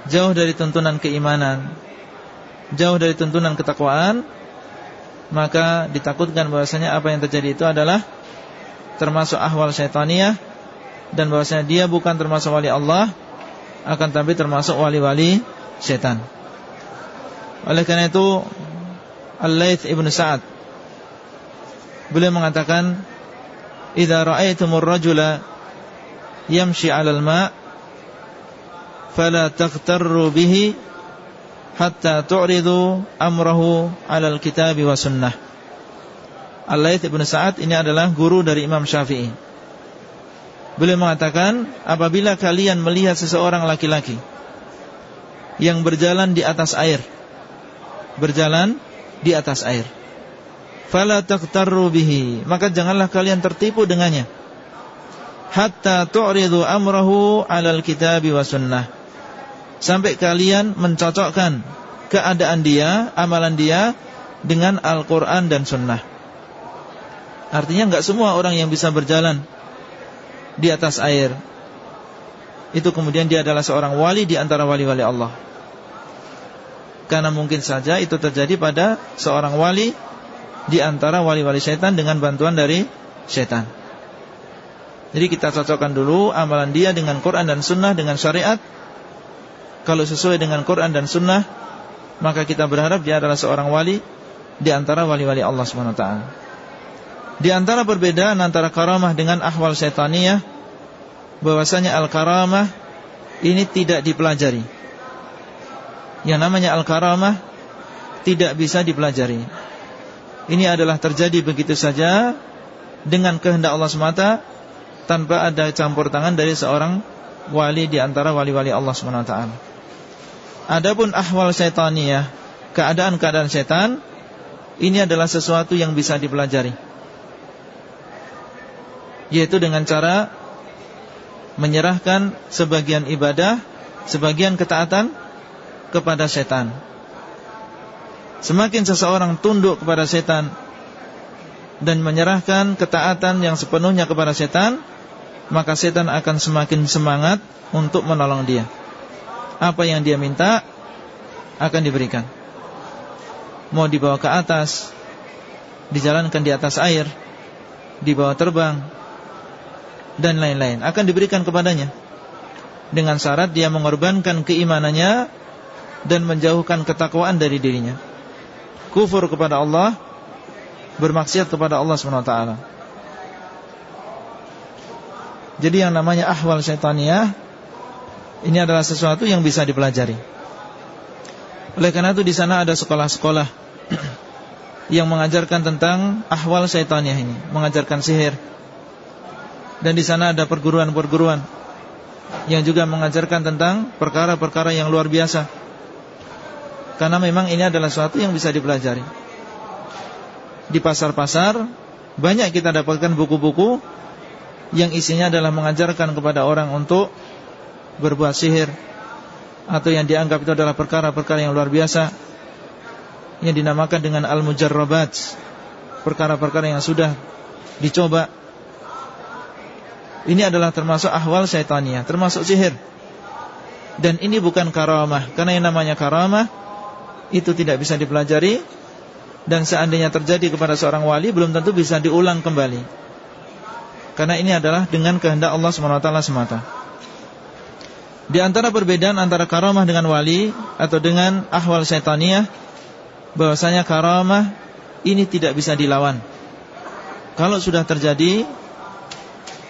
jauh dari tuntunan keimanan, jauh dari tuntunan ketakwaan, maka ditakutkan bahwasanya apa yang terjadi itu adalah termasuk ahwal syaitaniyah dan bahwasanya dia bukan termasuk wali Allah, akan tapi termasuk wali-wali syaitan. Oleh karena itu Al-Laits Ibn Sa'ad beliau mengatakan, "Idza ra'aitumur rajula yamshi 'alal ma' fala taghtarru bihi hatta tu'ridu amrahu 'alal kitab wa sunnah. Al-Laits Ibn Sa'ad ini adalah guru dari Imam Syafi'i. Beliau mengatakan, apabila kalian melihat seseorang laki-laki yang berjalan di atas air, berjalan di atas air, fala taghtarru bihi, maka janganlah kalian tertipu dengannya. Hatta tu'ridu amrahu 'alal kitab wa sunnah sampai kalian mencocokkan keadaan dia, amalan dia dengan Al-Quran dan Sunnah. Artinya nggak semua orang yang bisa berjalan di atas air itu kemudian dia adalah seorang wali di antara wali-wali Allah. Karena mungkin saja itu terjadi pada seorang wali di antara wali-wali syaitan dengan bantuan dari syaitan. Jadi kita cocokkan dulu amalan dia dengan Quran dan Sunnah dengan syariat. Kalau sesuai dengan Quran dan Sunnah Maka kita berharap dia adalah seorang wali Di antara wali-wali Allah SWT Di antara perbedaan antara karamah dengan ahwal syaitaniyah bahwasanya al-karamah Ini tidak dipelajari. Yang namanya al-karamah Tidak bisa dipelajari. Ini adalah terjadi begitu saja Dengan kehendak Allah SWT Tanpa ada campur tangan dari seorang wali di antara wali-wali Allah SWT Adapun ahwal syaitaniyah, keadaan-keadaan setan, ini adalah sesuatu yang bisa dipelajari. Yaitu dengan cara menyerahkan sebagian ibadah, sebagian ketaatan kepada setan. Semakin seseorang tunduk kepada setan dan menyerahkan ketaatan yang sepenuhnya kepada setan, maka setan akan semakin semangat untuk menolong dia apa yang dia minta akan diberikan. Mau dibawa ke atas, dijalankan di atas air, dibawa terbang dan lain-lain akan diberikan kepadanya dengan syarat dia mengorbankan keimanannya dan menjauhkan ketakwaan dari dirinya. Kufur kepada Allah, bermaksiat kepada Allah SWT. Jadi yang namanya ahwal syaitaniyah ini adalah sesuatu yang bisa dipelajari. Oleh karena itu di sana ada sekolah-sekolah yang mengajarkan tentang ahwal syaitaniyah ini, mengajarkan sihir. Dan di sana ada perguruan-perguruan yang juga mengajarkan tentang perkara-perkara yang luar biasa. Karena memang ini adalah sesuatu yang bisa dipelajari. Di pasar-pasar banyak kita dapatkan buku-buku yang isinya adalah mengajarkan kepada orang untuk berbuat sihir atau yang dianggap itu adalah perkara-perkara yang luar biasa yang dinamakan dengan al-mujarrabat perkara-perkara yang sudah dicoba. Ini adalah termasuk ahwal syaitania termasuk sihir. Dan ini bukan karamah karena yang namanya karamah itu tidak bisa dipelajari dan seandainya terjadi kepada seorang wali belum tentu bisa diulang kembali karena ini adalah dengan kehendak Allah SWT semata di antara perbedaan antara karamah dengan wali atau dengan ahwal syaitaniyah bahwasanya karamah ini tidak bisa dilawan. Kalau sudah terjadi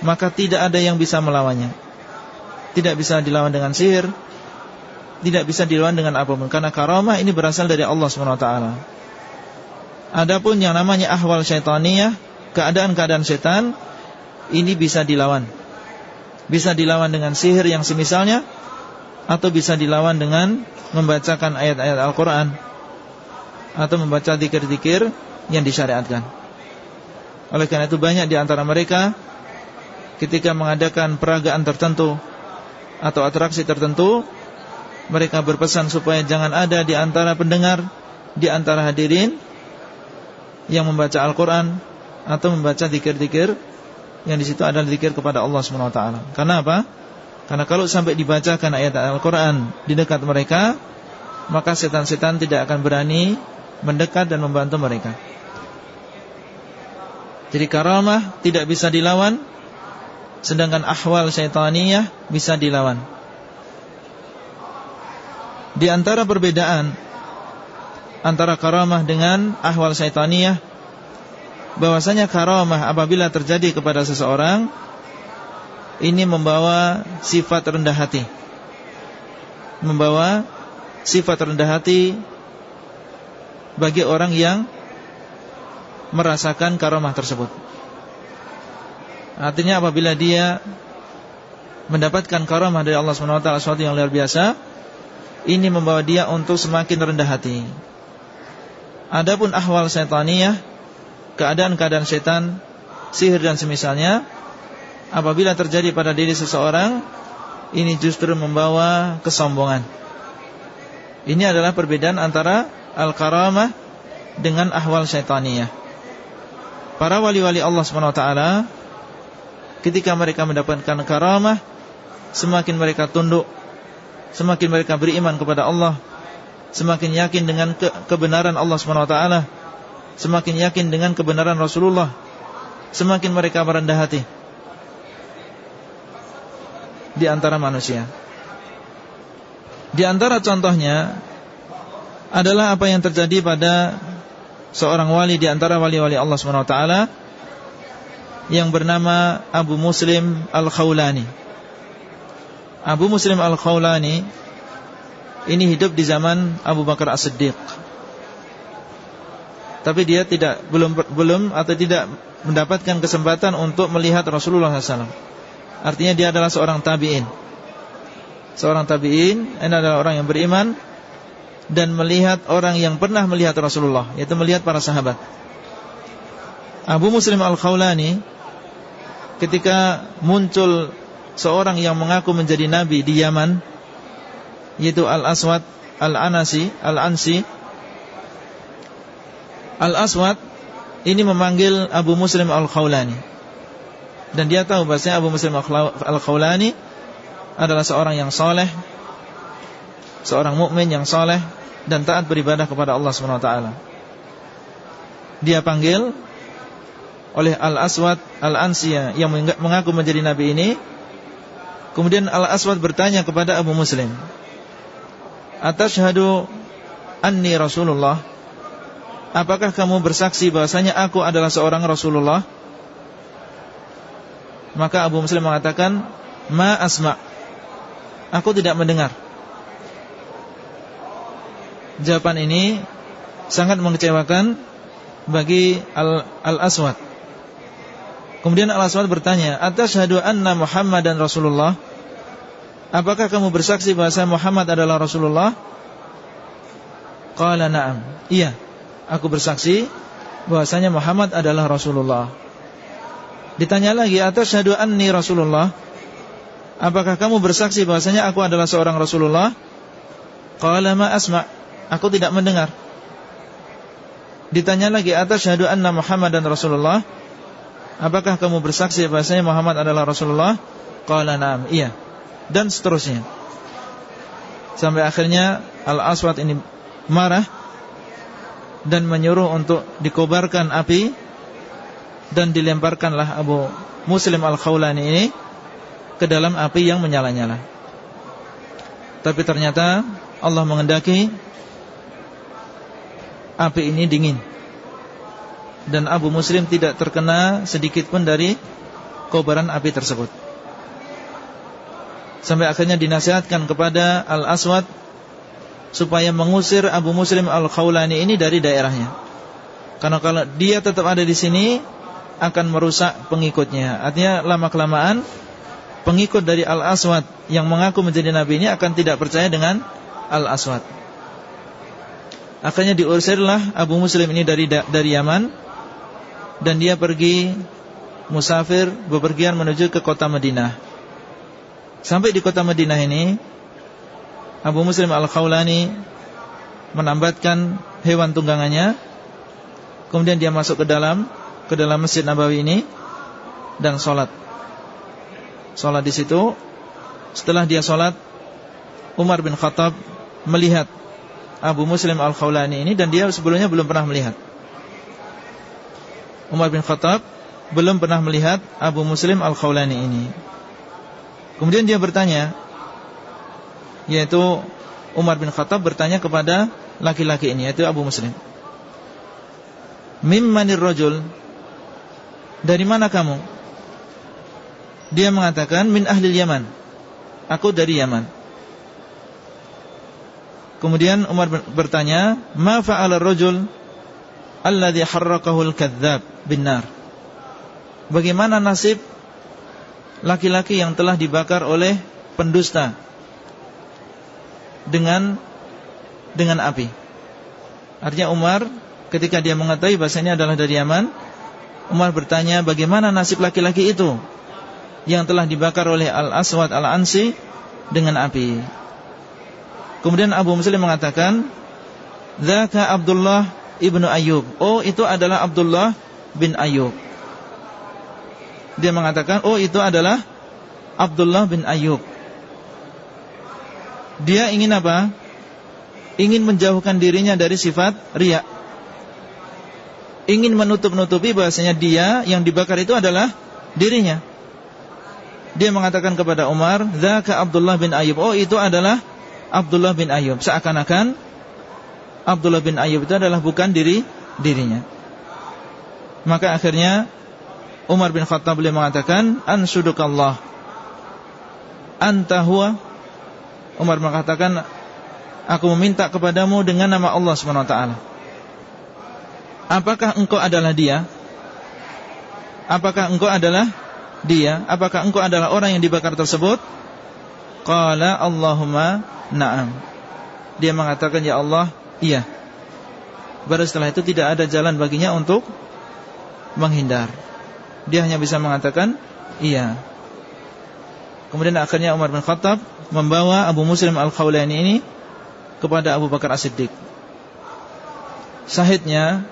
maka tidak ada yang bisa melawannya. Tidak bisa dilawan dengan sihir, tidak bisa dilawan dengan apa pun karena karamah ini berasal dari Allah SWT. Adapun yang namanya ahwal syaitaniyah, keadaan-keadaan setan ini bisa dilawan. Bisa dilawan dengan sihir yang semisalnya Atau bisa dilawan dengan Membacakan ayat-ayat Al-Quran Atau membaca dikir-dikir Yang disyariatkan Oleh karena itu banyak di antara mereka Ketika mengadakan peragaan tertentu Atau atraksi tertentu Mereka berpesan supaya jangan ada di antara pendengar Di antara hadirin Yang membaca Al-Quran Atau membaca dikir-dikir yang di situ adalah zikir kepada Allah Subhanahu wa taala. Karena apa? Karena kalau sampai dibacakan ayat Al-Qur'an di dekat mereka, maka setan-setan tidak akan berani mendekat dan membantu mereka. Jadi karamah tidak bisa dilawan Sedangkan ahwal syaitaniyah bisa dilawan Di antara perbedaan Antara karamah dengan ahwal syaitaniyah bahwasanya karamah apabila terjadi kepada seseorang ini membawa sifat rendah hati. Membawa sifat rendah hati bagi orang yang merasakan karamah tersebut. Artinya apabila dia mendapatkan karamah dari Allah SWT sesuatu yang luar biasa, ini membawa dia untuk semakin rendah hati. Adapun ahwal syaitaniyah keadaan-keadaan setan, sihir dan semisalnya apabila terjadi pada diri seseorang ini justru membawa kesombongan. Ini adalah perbedaan antara al-karamah dengan ahwal syaitaniyah. Para wali-wali Allah SWT ketika mereka mendapatkan karamah semakin mereka tunduk, semakin mereka beriman kepada Allah, semakin yakin dengan ke kebenaran Allah SWT Semakin yakin dengan kebenaran Rasulullah Semakin mereka merendah hati Di antara manusia. Di antara contohnya Adalah apa yang terjadi pada Seorang wali di antara wali-wali Allah SWT Yang bernama Abu Muslim Al-Khawlani. Abu Muslim Al-Khawlani Ini hidup di zaman Abu Bakar As-Siddiq tapi dia tidak belum belum atau tidak mendapatkan kesempatan untuk melihat Rasulullah SAW. Artinya dia adalah seorang tabiin. Seorang tabiin ini adalah orang yang beriman dan melihat orang yang pernah melihat Rasulullah, yaitu melihat para sahabat. Abu Muslim Al-Khawlani ketika muncul seorang yang mengaku menjadi nabi di Yaman yaitu Al-Aswad Al-Anasi Al-Ansi Al-Aswad ini memanggil Abu Muslim Al-Khawlani. Dan dia tahu bahasanya Abu Muslim Al-Khawlani adalah seorang yang soleh, seorang mukmin yang soleh dan taat beribadah kepada Allah SWT. Dia panggil oleh Al-Aswad Al-Ansiyah yang mengaku menjadi nabi ini kemudian Al-Aswad bertanya kepada Abu Muslim Atashhadu anni Rasulullah Apakah kamu bersaksi bahasanya aku adalah seorang Rasulullah Maka Abu Muslim mengatakan Ma asma' Aku tidak mendengar Jawaban ini Sangat mengecewakan Bagi Al-Aswad Al Kemudian Al-Aswad bertanya, "Atashhadu anna Muhammadan Rasulullah?" Apakah kamu bersaksi bahasa Muhammad adalah Rasulullah? Qala na'am. Iya, aku bersaksi bahwasanya Muhammad adalah Rasulullah. Ditanya lagi, "Atashhadu anni Rasulullah?" Apakah kamu bersaksi bahwasanya aku adalah seorang Rasulullah? Qala ma asma'. Aku tidak mendengar. Ditanya lagi, "Atashhadu anna Muhammadan Rasulullah?" Apakah kamu bersaksi bahasanya Muhammad adalah Rasulullah? Qala na'am. Iya. Dan seterusnya. Sampai akhirnya Al-Aswad ini marah dan menyuruh untuk dikobarkan api dan dilemparkanlah Abu Muslim Al-Khawlani ini ke dalam api yang menyala-nyala. Tapi ternyata Allah mengendaki api ini dingin dan Abu Muslim tidak terkena sedikit pun dari kobaran api tersebut. Sampai akhirnya dinasihatkan kepada Al-Aswad supaya mengusir Abu Muslim Al-Khawlani ini dari daerahnya. Karena kalau dia tetap ada di sini akan merusak pengikutnya. Artinya lama-kelamaan pengikut dari Al-Aswad yang mengaku menjadi nabi ini akan tidak percaya dengan Al-Aswad. Akhirnya diusirlah Abu Muslim ini dari dari Yaman dan dia pergi musafir bepergian menuju ke kota Madinah. Sampai di kota Madinah ini Abu Muslim Al-Khawlani menambatkan hewan tunggangannya. Kemudian dia masuk ke dalam ke dalam Masjid Nabawi ini dan sholat. Sholat di situ. Setelah dia sholat, Umar bin Khattab melihat Abu Muslim Al-Khawlani ini dan dia sebelumnya belum pernah melihat. Umar bin Khattab belum pernah melihat Abu Muslim Al-Khawlani ini. Kemudian dia bertanya, yaitu Umar bin Khattab bertanya kepada laki-laki ini, yaitu Abu Muslim. Mimmanir rajul? Dari mana kamu? Dia mengatakan min ahli Yaman. Aku dari Yaman. Kemudian Umar bertanya, "Ma fa'ala rajul alladhi harrakahu al-kadzdzab binar. Bagaimana nasib laki-laki yang telah dibakar oleh pendusta dengan dengan api? Artinya Umar ketika dia mengetahui bahasanya adalah dari Yaman, Umar bertanya bagaimana nasib laki-laki itu yang telah dibakar oleh Al-Aswad Al-Ansi dengan api. Kemudian Abu Muslim mengatakan, "Dzaka Abdullah ibnu Ayyub. Oh itu adalah Abdullah bin Ayyub. Dia mengatakan, oh itu adalah Abdullah bin Ayyub. Dia ingin apa? Ingin menjauhkan dirinya dari sifat riak. Ingin menutup-nutupi bahasanya dia yang dibakar itu adalah dirinya. Dia mengatakan kepada Umar, "Dzaka Abdullah bin Ayyub." Oh, itu adalah Abdullah bin Ayyub. Seakan-akan Abdullah bin Ayyub itu adalah bukan diri dirinya. Maka akhirnya Umar bin Khattab beliau mengatakan ansudukallah anta huwa Umar mengatakan aku meminta kepadamu dengan nama Allah taala. Apakah engkau adalah dia? Apakah engkau adalah dia? Apakah engkau adalah orang yang dibakar tersebut? Qala Allahumma na'am. Dia mengatakan ya Allah, Iya Baru setelah itu tidak ada jalan baginya untuk Menghindar Dia hanya bisa mengatakan Iya Kemudian akhirnya Umar bin Khattab Membawa Abu Muslim Al-Khawlani ini Kepada Abu Bakar As-Siddiq Sahidnya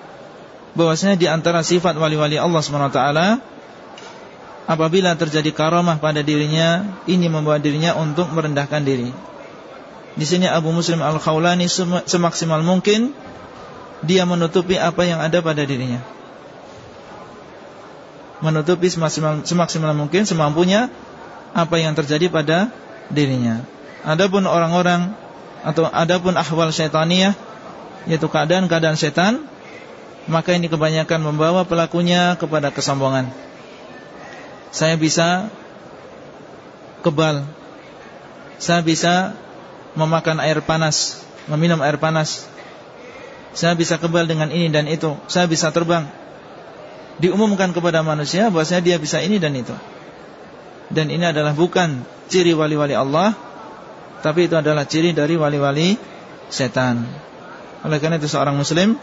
bahwasanya di antara sifat wali-wali Allah SWT Apabila terjadi karamah pada dirinya Ini membawa dirinya untuk merendahkan diri di sini Abu Muslim Al-Khawlani semaksimal mungkin dia menutupi apa yang ada pada dirinya. menutupi semaksimal, semaksimal mungkin semampunya apa yang terjadi pada dirinya. Adapun orang-orang atau adapun ahwal syaitaniyah yaitu keadaan-keadaan setan maka ini kebanyakan membawa pelakunya kepada kesombongan. Saya bisa kebal. Saya bisa memakan air panas, meminum air panas. Saya bisa kebal dengan ini dan itu. Saya bisa terbang. Diumumkan kepada manusia bahwasanya dia bisa ini dan itu. Dan ini adalah bukan ciri wali-wali Allah, tapi itu adalah ciri dari wali-wali setan. Oleh karena itu seorang muslim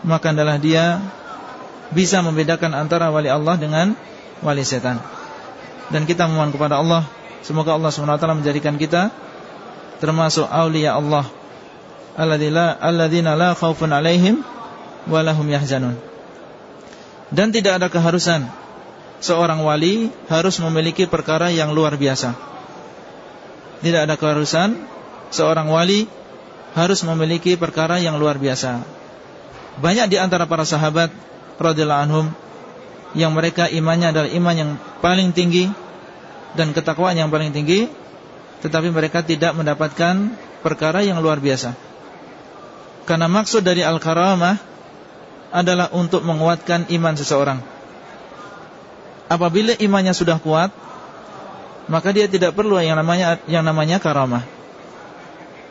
maka adalah dia bisa membedakan antara wali Allah dengan wali setan. Dan kita memohon kepada Allah semoga Allah SWT menjadikan kita termasuk aulia Allah alladzina la khaufun alaihim wa lahum yahzanun. Dan tidak ada keharusan seorang wali harus memiliki perkara yang luar biasa. Tidak ada keharusan seorang wali harus memiliki perkara yang luar biasa. Banyak di antara para sahabat radhiyallahu anhum yang mereka imannya adalah iman yang paling tinggi dan ketakwaan yang paling tinggi, tetapi mereka tidak mendapatkan perkara yang luar biasa. Karena maksud dari al-karamah adalah untuk menguatkan iman seseorang. Apabila imannya sudah kuat, maka dia tidak perlu yang namanya yang namanya karamah.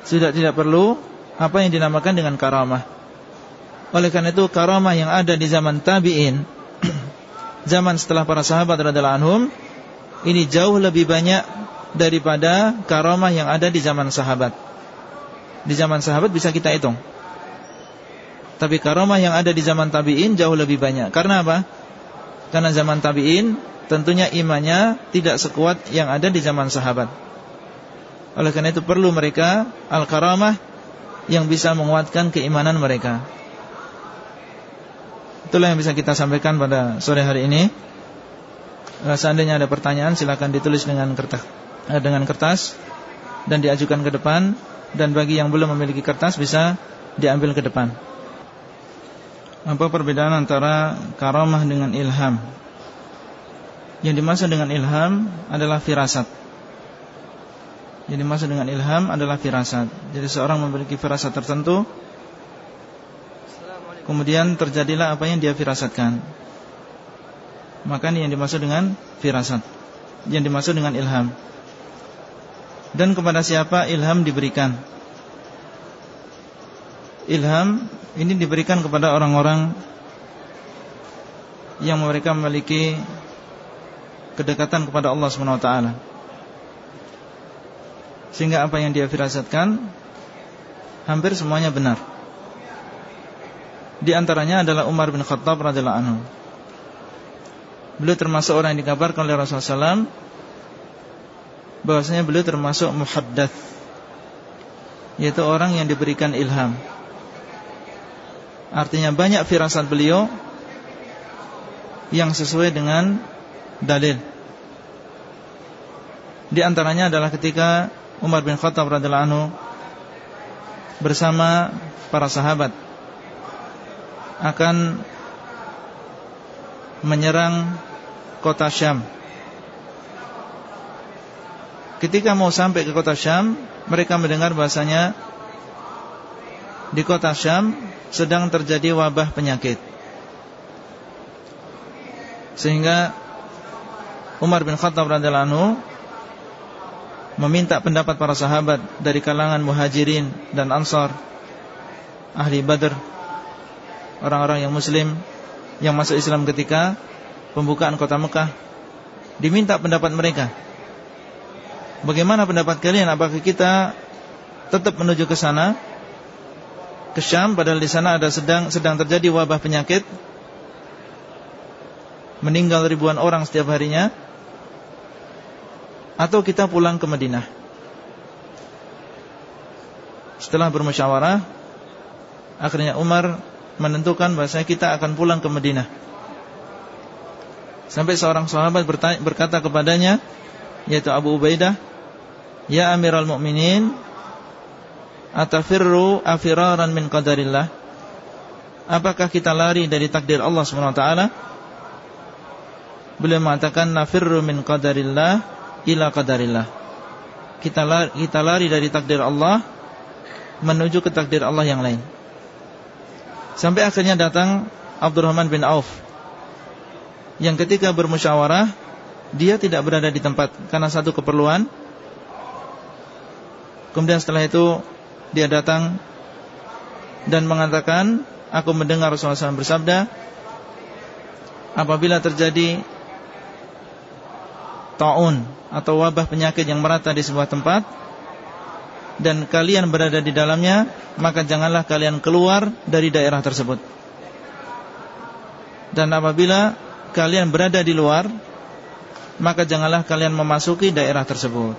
Sudah tidak perlu apa yang dinamakan dengan karamah. Oleh karena itu karamah yang ada di zaman tabi'in zaman setelah para sahabat radhiyallahu anhum ini jauh lebih banyak daripada karamah yang ada di zaman sahabat. Di zaman sahabat bisa kita hitung. Tapi karamah yang ada di zaman tabi'in jauh lebih banyak. Karena apa? Karena zaman tabi'in tentunya imannya tidak sekuat yang ada di zaman sahabat. Oleh karena itu perlu mereka al-karamah yang bisa menguatkan keimanan mereka. Itulah yang bisa kita sampaikan pada sore hari ini. Eh, seandainya ada pertanyaan silakan ditulis dengan kertas eh, dengan kertas dan diajukan ke depan dan bagi yang belum memiliki kertas bisa diambil ke depan. Apa perbedaan antara karamah dengan ilham? Yang dimaksud dengan ilham adalah firasat. Yang dimaksud dengan ilham adalah firasat. Jadi seorang memiliki firasat tertentu Kemudian terjadilah apa yang dia firasatkan. Maka ini yang dimaksud dengan firasat. Yang dimaksud dengan ilham. Dan kepada siapa ilham diberikan? Ilham ini diberikan kepada orang-orang Yang mereka memiliki Kedekatan kepada Allah SWT sehingga apa yang dia firasatkan Hampir semuanya benar. Di antaranya adalah Umar bin Khattab radhiyallahu anhu. Beliau termasuk orang yang dikabarkan oleh Rasulullah SAW bahwasanya beliau termasuk muhaddats Yaitu orang yang diberikan ilham Artinya banyak firasat beliau Yang sesuai dengan dalil Di antaranya adalah ketika Umar bin Khattab radhiyallahu anhu bersama para sahabat akan menyerang kota Syam. Ketika mau sampai ke kota Syam, mereka mendengar bahasanya di kota Syam sedang terjadi wabah penyakit. Sehingga Umar bin Khattab radhiyallahu anhu meminta pendapat para sahabat dari kalangan muhajirin dan ansar ahli badr orang-orang yang muslim yang masuk Islam ketika pembukaan kota Mekah diminta pendapat mereka. Bagaimana pendapat kalian? Apakah kita tetap menuju ke sana ke Syam padahal di sana ada sedang sedang terjadi wabah penyakit meninggal ribuan orang setiap harinya atau kita pulang ke Madinah. Setelah bermusyawarah, akhirnya Umar menentukan bahasa kita akan pulang ke Madinah. Sampai seorang sahabat berkata kepadanya, yaitu Abu Ubaidah, Ya Amirul Mukminin, atafirru afiraran min qadarillah? Apakah kita lari dari takdir Allah taala? Beliau mengatakan nafirru min qadarillah ila qadarillah. Kita lari, kita lari dari takdir Allah menuju ke takdir Allah yang lain. Sampai akhirnya datang Abdurrahman bin Auf yang ketika bermusyawarah dia tidak berada di tempat karena satu keperluan. Kemudian setelah itu dia datang dan mengatakan, aku mendengar Rasulullah SAW bersabda, apabila terjadi taun atau wabah penyakit yang merata di sebuah tempat dan kalian berada di dalamnya, maka janganlah kalian keluar dari daerah tersebut. Dan apabila kalian berada di luar, maka janganlah kalian memasuki daerah tersebut.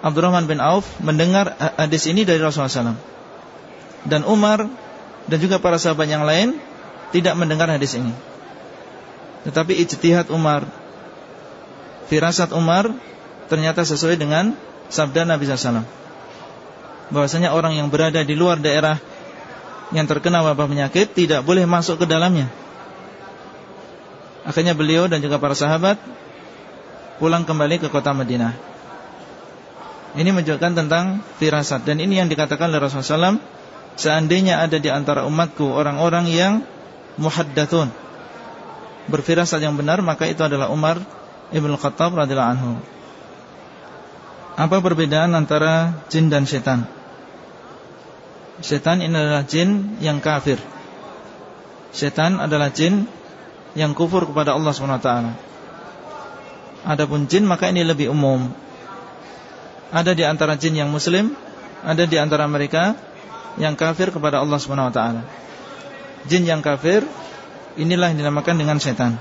Abdurrahman bin Auf mendengar hadis ini dari Rasulullah SAW. Dan Umar dan juga para sahabat yang lain tidak mendengar hadis ini. Tetapi ijtihad Umar firasat Umar ternyata sesuai dengan sabda Nabi SAW bahwasanya orang yang berada di luar daerah yang terkena wabah penyakit tidak boleh masuk ke dalamnya akhirnya beliau dan juga para sahabat pulang kembali ke kota Madinah ini menunjukkan tentang firasat dan ini yang dikatakan oleh Rasulullah SAW seandainya ada di antara umatku orang-orang yang muhaddatun berfirasat yang benar maka itu adalah Umar Ibnu Khattab radhiyallahu anhu. Apa perbedaan antara jin dan setan? Setan ini adalah jin yang kafir. Setan adalah jin yang kufur kepada Allah SWT Adapun jin maka ini lebih umum. Ada di antara jin yang muslim, ada di antara mereka yang kafir kepada Allah SWT Jin yang kafir inilah yang dinamakan dengan setan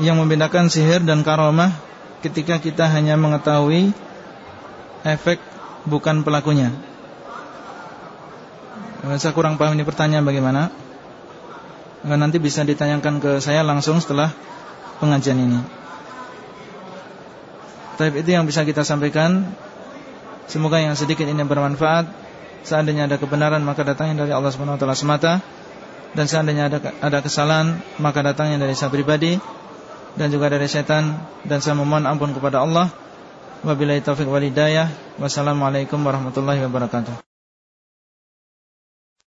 yang membedakan sihir dan karomah ketika kita hanya mengetahui efek bukan pelakunya. Saya kurang paham ini pertanyaan bagaimana? Nanti bisa ditanyakan ke saya langsung setelah pengajian ini. Tapi itu yang bisa kita sampaikan. Semoga yang sedikit ini bermanfaat. Seandainya ada kebenaran maka datangnya dari Allah Subhanahu wa taala semata dan seandainya ada ada kesalahan maka datangnya dari saya pribadi dan juga dari setan dan saya memohon ampun kepada Allah. Wabillahi taufik walidayah. Wassalamualaikum warahmatullahi wabarakatuh.